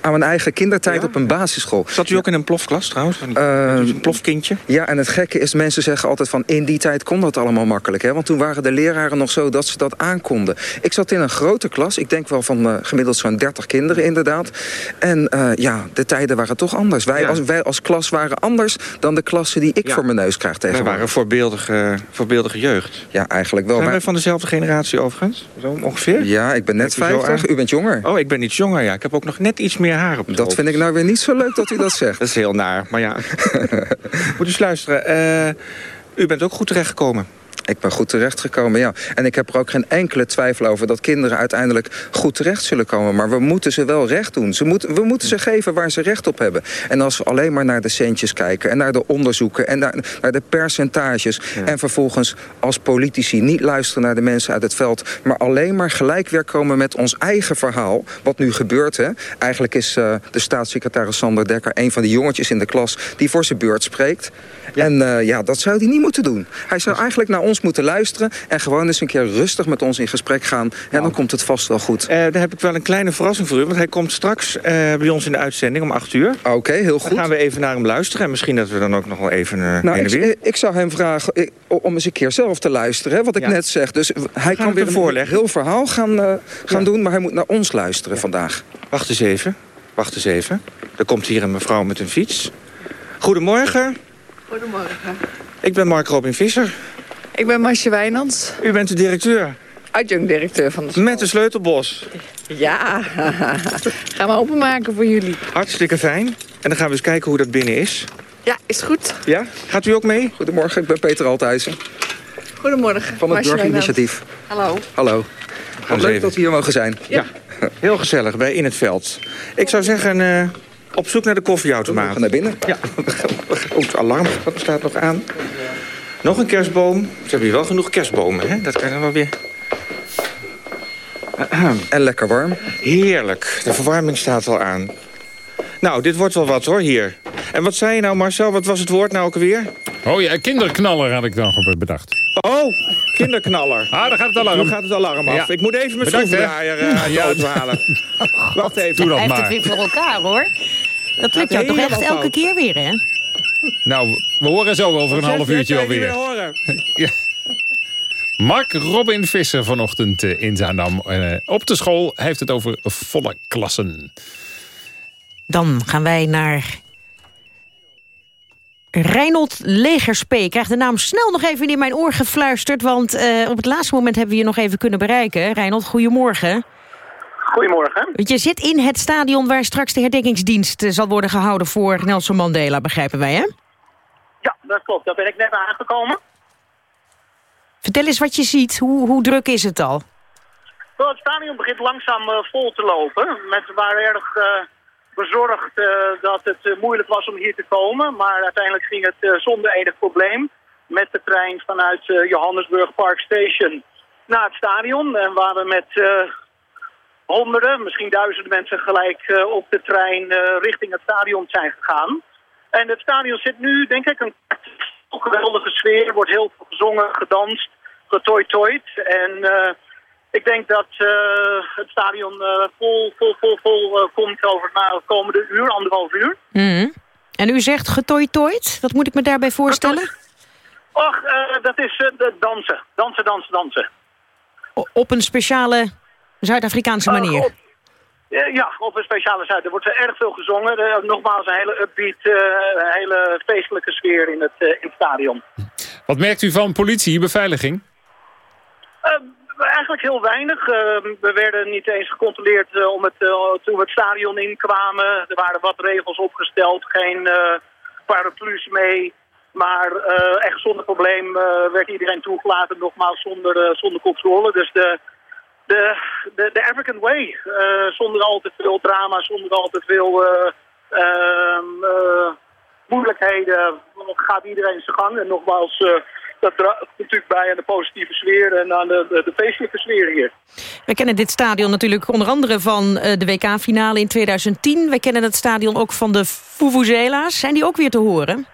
Speaker 30: aan mijn eigen kindertijd op een basisschool.
Speaker 6: Zat u ook in een plofklas trouwens?
Speaker 30: Eh,
Speaker 6: een plofkindje?
Speaker 30: Ja, en het gekke is, mensen zeggen altijd van... in die tijd kon dat allemaal makkelijk. Hè? Want toen waren de leraren nog zo dat ze dat aankonden. Ik zat in een grote klas. Ik denk wel van eh, gemiddeld zo'n 30 kinderen inderdaad. En eh, ja, de tijden waren toch anders. Wij, als, wij als klas waren anders dan de klassen die ik
Speaker 6: Ja.
Speaker 30: voor mijn neus krijg
Speaker 6: Wij
Speaker 30: tegenwoordig.
Speaker 6: waren voorbeeldige, voorbeeldige jeugd.
Speaker 30: Ja, eigenlijk wel.
Speaker 6: Zijn
Speaker 30: maar-
Speaker 6: wij van dezelfde generatie overigens? Zo ongeveer?
Speaker 30: Ja, ik ben net
Speaker 6: Kijk u zo
Speaker 30: 50.
Speaker 6: aan.
Speaker 30: U bent jonger.
Speaker 6: Oh, ik ben iets jonger, ja. Ik heb ook nog net iets meer haar op
Speaker 30: Dat
Speaker 6: hoofd.
Speaker 30: vind ik nou weer niet zo leuk dat u dat zegt. *laughs*
Speaker 6: Dat is heel naar, maar ja. *laughs* Moet eens luisteren. Eh, u bent ook goed terechtgekomen.
Speaker 30: Ik ben goed terechtgekomen, ja. En ik heb er ook geen enkele twijfel over dat kinderen uiteindelijk goed terecht zullen komen. Maar we moeten ze wel recht doen. Ze we moeten ze geven waar ze recht op hebben. En als we alleen maar naar de centjes kijken en naar de onderzoeken en naar, naar de percentages. En vervolgens als politici niet luisteren naar de mensen uit het veld. Maar alleen maar gelijk weer komen met ons eigen verhaal. Wat nu gebeurt, hè. Eigenlijk is eh, de staatssecretaris Sander Dekker een van de jongetjes in de klas die voor zijn beurt spreekt. En eh, ja, dat zou hij niet moeten doen. Hij zou eigenlijk naar ons moeten luisteren... en gewoon eens een keer rustig met ons in gesprek gaan. En dan komt het vast wel goed.
Speaker 6: Eh, daar heb ik wel een kleine verrassing voor u. Want hij komt straks eh, bij ons in de uitzending om 8 uur.
Speaker 30: Oké, heel goed.
Speaker 6: Dan gaan we even naar hem luisteren. En misschien dat we dan ook nog wel even uh,
Speaker 30: Nou,
Speaker 6: heen en weer...
Speaker 30: ik, ik zou hem vragen om eens een keer zelf te luisteren. Hè, wat ik
Speaker 6: Ja.
Speaker 30: net zeg. Dus hij kan weer een
Speaker 6: voorleggen.
Speaker 30: heel verhaal gaan, gaan doen... maar hij moet naar ons luisteren vandaag.
Speaker 6: Wacht eens even. Wacht eens even. Er komt hier een mevrouw met een fiets. Goedemorgen.
Speaker 29: Goedemorgen.
Speaker 6: Ik ben Mark Robin Visser.
Speaker 29: Ik ben Marcia Wijnands.
Speaker 6: U bent de directeur.
Speaker 29: Adjunct-directeur van de school.
Speaker 6: Met de sleutelbos.
Speaker 29: Ja, *laughs* gaan we openmaken voor jullie.
Speaker 6: Hartstikke fijn. En dan gaan we eens kijken hoe dat binnen is.
Speaker 31: Ja, is goed.
Speaker 32: Ja? Gaat u ook mee?
Speaker 30: Goedemorgen, ik ben Peter Althuizen.
Speaker 31: Goedemorgen.
Speaker 30: Van het Burgerinitiatief.
Speaker 31: Hallo.
Speaker 30: Hallo. Wat leuk dat we hier mogen zijn.
Speaker 32: Ja. Heel gezellig, bij In het Veld. Ik zou zeggen, eh, op zoek naar de koffieautomaat.
Speaker 30: We gaan naar binnen.
Speaker 32: Ja. *laughs* Oh, het alarm staat nog aan. Nog een kerstboom. Ze hebben hier wel genoeg kerstbomen, hè? Dat kan dan wel weer... *clears throat*
Speaker 30: En lekker warm.
Speaker 32: Heerlijk. De verwarming staat al aan. Nou, dit wordt wel wat hoor, hier. En wat zei je nou, Marcel? Wat was het woord nou ook alweer?
Speaker 4: Oh ja, kinderknaller had ik dan bedacht.
Speaker 32: Oh, kinderknaller. *laughs*
Speaker 4: Ah, daar gaat het alarm.
Speaker 32: Nu gaat het alarm af.
Speaker 4: Ja.
Speaker 32: Ik moet even mijn schroevendraaier eh, uit de
Speaker 4: Ja.
Speaker 32: auto halen. *laughs* Wacht even.
Speaker 4: Doe dat
Speaker 5: Hij heeft
Speaker 4: maar.
Speaker 5: het weer voor elkaar, hoor. Dat lukt jou toch echt elke keer weer, hè?
Speaker 4: Nou, we horen zo over een half uurtje alweer. *laughs* Ja. Mark Robin Visser vanochtend eh, in Zaandam. Eh, op de school heeft het over volle klassen.
Speaker 5: Dan gaan wij naar... Reynold Legerspee. Ik krijg de naam snel nog even in mijn oor gefluisterd... want eh, op het laatste moment hebben we je nog even kunnen bereiken. Reynold, goedemorgen.
Speaker 33: Goedemorgen.
Speaker 5: Je zit in het stadion waar straks de herdenkingsdienst eh, zal worden gehouden... voor Nelson Mandela, begrijpen wij, hè?
Speaker 33: Ja, dat klopt. Daar ben ik net aangekomen.
Speaker 5: Vertel eens wat je ziet. Hoe, hoe druk is het al?
Speaker 33: Wel, het stadion begint langzaam eh, vol te lopen. Mensen waren erg eh, bezorgd dat het moeilijk was om hier te komen. Maar uiteindelijk ging het zonder enig probleem. Met de trein vanuit Johannesburg Park Station naar het stadion. En waar we met honderden, misschien duizenden mensen gelijk eh, op de trein eh, richting het stadion zijn gegaan. En het stadion zit nu, denk ik, een geweldige sfeer. Er wordt heel veel gezongen, gedanst, getooi-tooid. En eh, ik denk dat het stadion vol, vol, vol, vol komt over het komende uur, anderhalf uur.
Speaker 5: Mhm. En u zegt getooi-tooid. Wat moet ik me daarbij voorstellen?
Speaker 33: Och, dat is dansen. Dansen, dansen, dansen.
Speaker 5: O- op een speciale Zuid-Afrikaanse manier.
Speaker 33: op- Eh, ja, op een speciale zuid. Er wordt er erg veel gezongen. Eh, nogmaals, een hele upbeat, eh, een hele feestelijke sfeer in het, eh, in het stadion.
Speaker 4: Wat merkt u van politie, beveiliging?
Speaker 33: Eh, eigenlijk heel weinig. Eh, we werden niet eens gecontroleerd om het, eh, toen we het stadion inkwamen. Er waren wat regels opgesteld, geen eh, paraplu's mee. Maar eh, echt zonder probleem werd iedereen toegelaten, nogmaals zonder, eh, zonder controle. Dus de, de, de, de African Way, eh, zonder al te veel drama, zonder al te veel eh, moeilijkheden, gaat iedereen zijn gang. En nogmaals, dat draagt natuurlijk bij aan de positieve sfeer en aan de, de, de feestelijke sfeer hier.
Speaker 5: We kennen dit stadion natuurlijk onder andere van de WK-finale in 2010. We kennen het stadion ook van de Vuvuzela's. Zijn die ook weer te horen?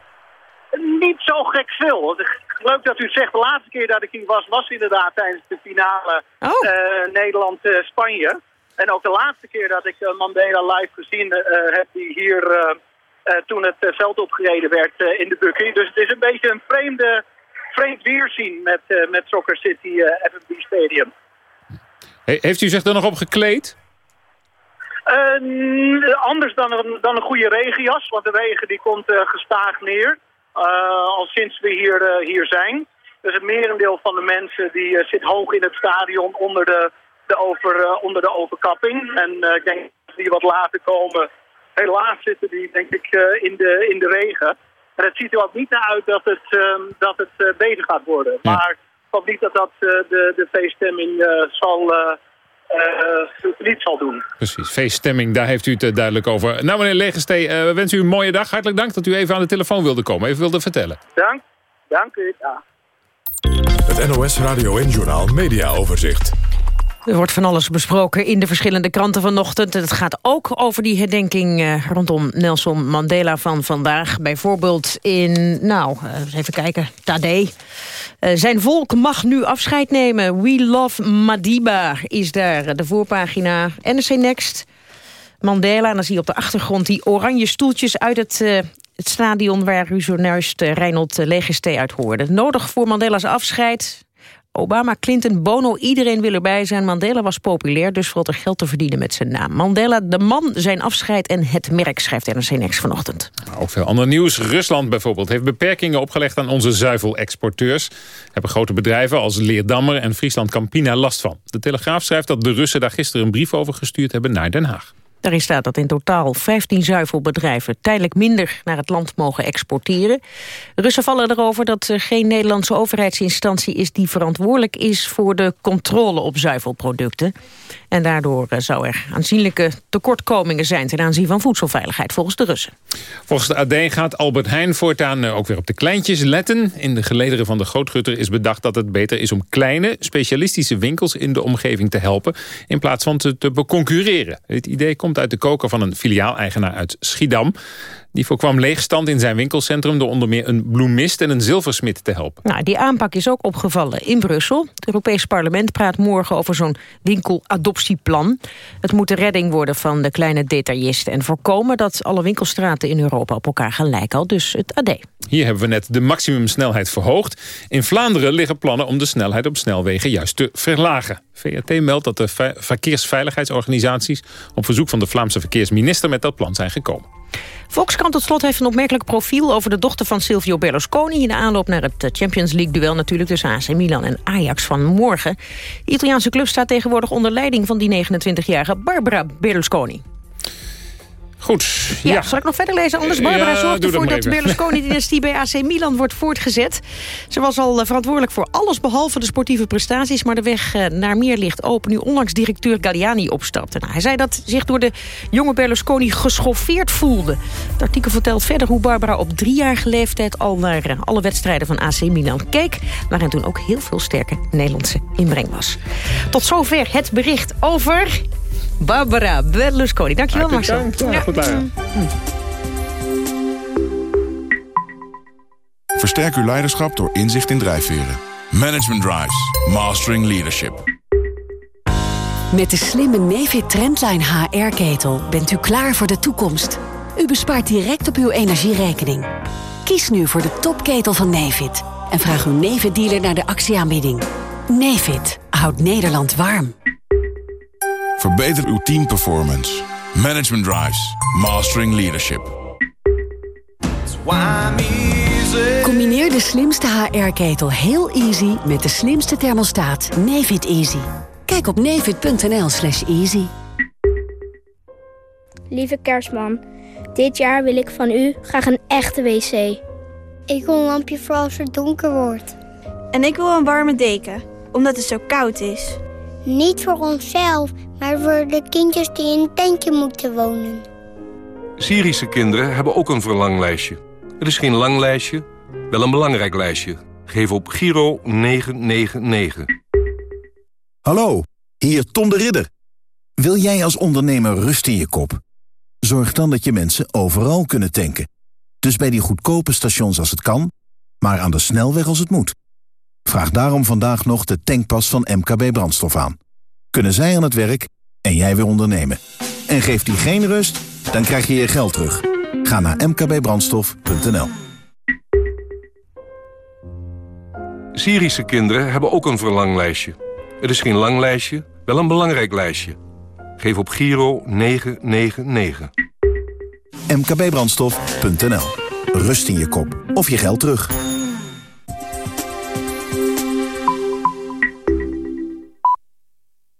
Speaker 33: Niet zo gek veel. Leuk dat u het zegt. De laatste keer dat ik hier was, was inderdaad tijdens de finale eh, Nederland-Spanje. en ook de laatste keer dat ik eh, Mandela live gezien eh, heb, die hier eh, eh, toen het veld opgereden werd eh, in de bukkie. Dus het is een beetje een vreemde, vreemd weerzien met, eh, met Soccer City eh FNB Stadium.
Speaker 4: He- heeft u zich er nog op gekleed?
Speaker 33: Anders dan een, dan een goede regenjas, want de regen die komt eh, gestaag neer. Eh, al sinds we hier, eh, hier zijn. Dus het merendeel van de mensen die eh, zit hoog in het stadion onder de, de, over, onder de overkapping. En ik denk dat die wat later komen. Helaas zitten die denk ik in, de, in de regen. En het ziet er ook niet naar uit dat het, ehm, dat het beter gaat worden. Maar ik hoop niet dat dat de, de feeststemming zal, niet zal doen.
Speaker 4: Precies, feeststemming, daar heeft u het eh, duidelijk over. Nou, meneer Legenstee, eh, we wensen u een mooie dag. Hartelijk dank dat u even aan de telefoon wilde komen. Even wilde vertellen.
Speaker 33: Dank, dank u. Ja.
Speaker 14: Het NOS Radio en Journaal Media Overzicht.
Speaker 5: Er wordt van alles besproken in de verschillende kranten vanochtend. Het gaat ook over die herdenking eh, rondom Nelson Mandela van vandaag. Bijvoorbeeld in, nou, eh, even kijken, Tadé. Eh, zijn volk mag nu afscheid nemen. We Love Madiba is daar de voorpagina. NRC Next, Mandela. En dan zie je op de achtergrond die oranje stoeltjes uit het... het stadion waar u zojuist Legerstee uit hoorde. Nodig voor Mandela's afscheid. Obama, Clinton, Bono, iedereen wil erbij zijn. Mandela was populair, dus valt er geld te verdienen met zijn naam. Mandela, de man, zijn afscheid en het merk, schrijft NRC Next vanochtend.
Speaker 4: Ook veel ander nieuws. Rusland bijvoorbeeld heeft beperkingen opgelegd aan onze zuivelexporteurs. Hebben grote bedrijven als Leerdammer en Friesland Campina last van. De Telegraaf schrijft dat de Russen daar gisteren een brief over gestuurd hebben naar Den Haag.
Speaker 5: Daarin staat dat in totaal 15 zuivelbedrijven tijdelijk minder naar het land mogen exporteren. Russen vallen erover dat er geen Nederlandse overheidsinstantie is die verantwoordelijk is voor de controle op zuivelproducten. En daardoor eh, zou er aanzienlijke tekortkomingen zijn ten aanzien van voedselveiligheid volgens de Russen.
Speaker 4: Volgens de AD gaat Albert Heijn voortaan eh, ook weer op de kleintjes letten. In de gelederen van de grootgutter is bedacht dat het beter is om kleine specialistische winkels in de omgeving te helpen in plaats van te, te beconcurreren. Het idee komt uit de koker van een filiaaleigenaar uit Schiedam. Die voorkwam leegstand in zijn winkelcentrum... door onder meer een bloemist en een zilversmid te helpen.
Speaker 5: Nou, die aanpak is ook opgevallen in Brussel. Het Europees Parlement praat morgen over zo'n winkeladoptieplan. Het moet de redding worden van de kleine detailisten... en voorkomen dat alle winkelstraten in Europa op elkaar gaan lijken. Al dus het AD.
Speaker 4: Hier hebben we net de maximumsnelheid verhoogd. In Vlaanderen liggen plannen om de snelheid op snelwegen juist te verlagen. VRT meldt dat de verkeersveiligheidsorganisaties... op verzoek van de Vlaamse verkeersminister met dat plan zijn gekomen.
Speaker 5: Volkskrant tot slot heeft een opmerkelijk profiel over de dochter van Silvio Berlusconi... in de aanloop naar het Champions League-duel natuurlijk tussen AC Milan en Ajax van morgen. De Italiaanse club staat tegenwoordig onder leiding van die 29-jarige Barbara Berlusconi.
Speaker 4: Goed.
Speaker 5: Ja,
Speaker 4: Ja.
Speaker 5: zal ik nog verder lezen? Anders Barbara
Speaker 4: Ja,
Speaker 5: zorgt ervoor
Speaker 4: dat
Speaker 5: dat de. Berlusconi-dynastie bij AC Milan wordt voortgezet. Ze was al eh, verantwoordelijk voor alles behalve de sportieve prestaties... maar de weg eh, naar meer ligt open nu onlangs directeur Galliani opstapte. Nou, hij zei dat zich door de jonge Berlusconi geschoffeerd voelde. Het artikel vertelt verder hoe Barbara op driejarige leeftijd... al naar eh, alle wedstrijden van AC Milan keek... waarin toen ook heel veel sterke Nederlandse inbreng was. Tot zover het bericht over... Barbara Berlusconi. Dankjewel, Marcel.
Speaker 4: Dank. Ja, goed, Lara.
Speaker 3: Versterk uw leiderschap door inzicht in drijfveren. Management Drives. Mastering Leadership.
Speaker 34: Met de slimme Nefit Trendline HR-ketel bent u klaar voor de toekomst. U bespaart direct op uw energierekening. Kies nu voor de topketel van Nefit en vraag uw Nefit-dealer naar de actieaanbieding. Nefit houdt Nederland warm.
Speaker 3: Verbeter uw teamperformance. Management Drives. Mastering Leadership.
Speaker 34: Combineer de slimste HR-ketel heel easy met de slimste thermostaat Nefit Easy. Kijk op nefit.nl slash easy.
Speaker 35: Lieve kerstman, dit jaar wil ik van u graag een echte wc. Ik wil een lampje voor als het donker wordt.
Speaker 36: En ik wil een warme deken, omdat het zo koud is.
Speaker 35: Niet voor onszelf, maar voor de kindjes die in een tentje moeten wonen.
Speaker 37: Syrische kinderen hebben ook een verlanglijstje. Het is geen lang lijstje, wel een belangrijk lijstje. Geef op Giro 999.
Speaker 38: Hallo, hier Tom de Ridder. Wil jij als ondernemer rust in je kop? Zorg dan dat je mensen overal kunnen tanken. Dus bij die goedkope stations als het kan, maar aan de snelweg als het moet. Vraag daarom vandaag nog de tankpas van MKB Brandstof aan. Kunnen zij aan het werk en jij weer ondernemen. En geeft die geen rust, dan krijg je je geld terug. Ga naar mkbbrandstof.nl
Speaker 37: Syrische kinderen hebben ook een verlanglijstje. Het is geen lang lijstje, wel een belangrijk lijstje. Geef op Giro 999.
Speaker 38: mkbbrandstof.nl Rust in je kop of je geld terug.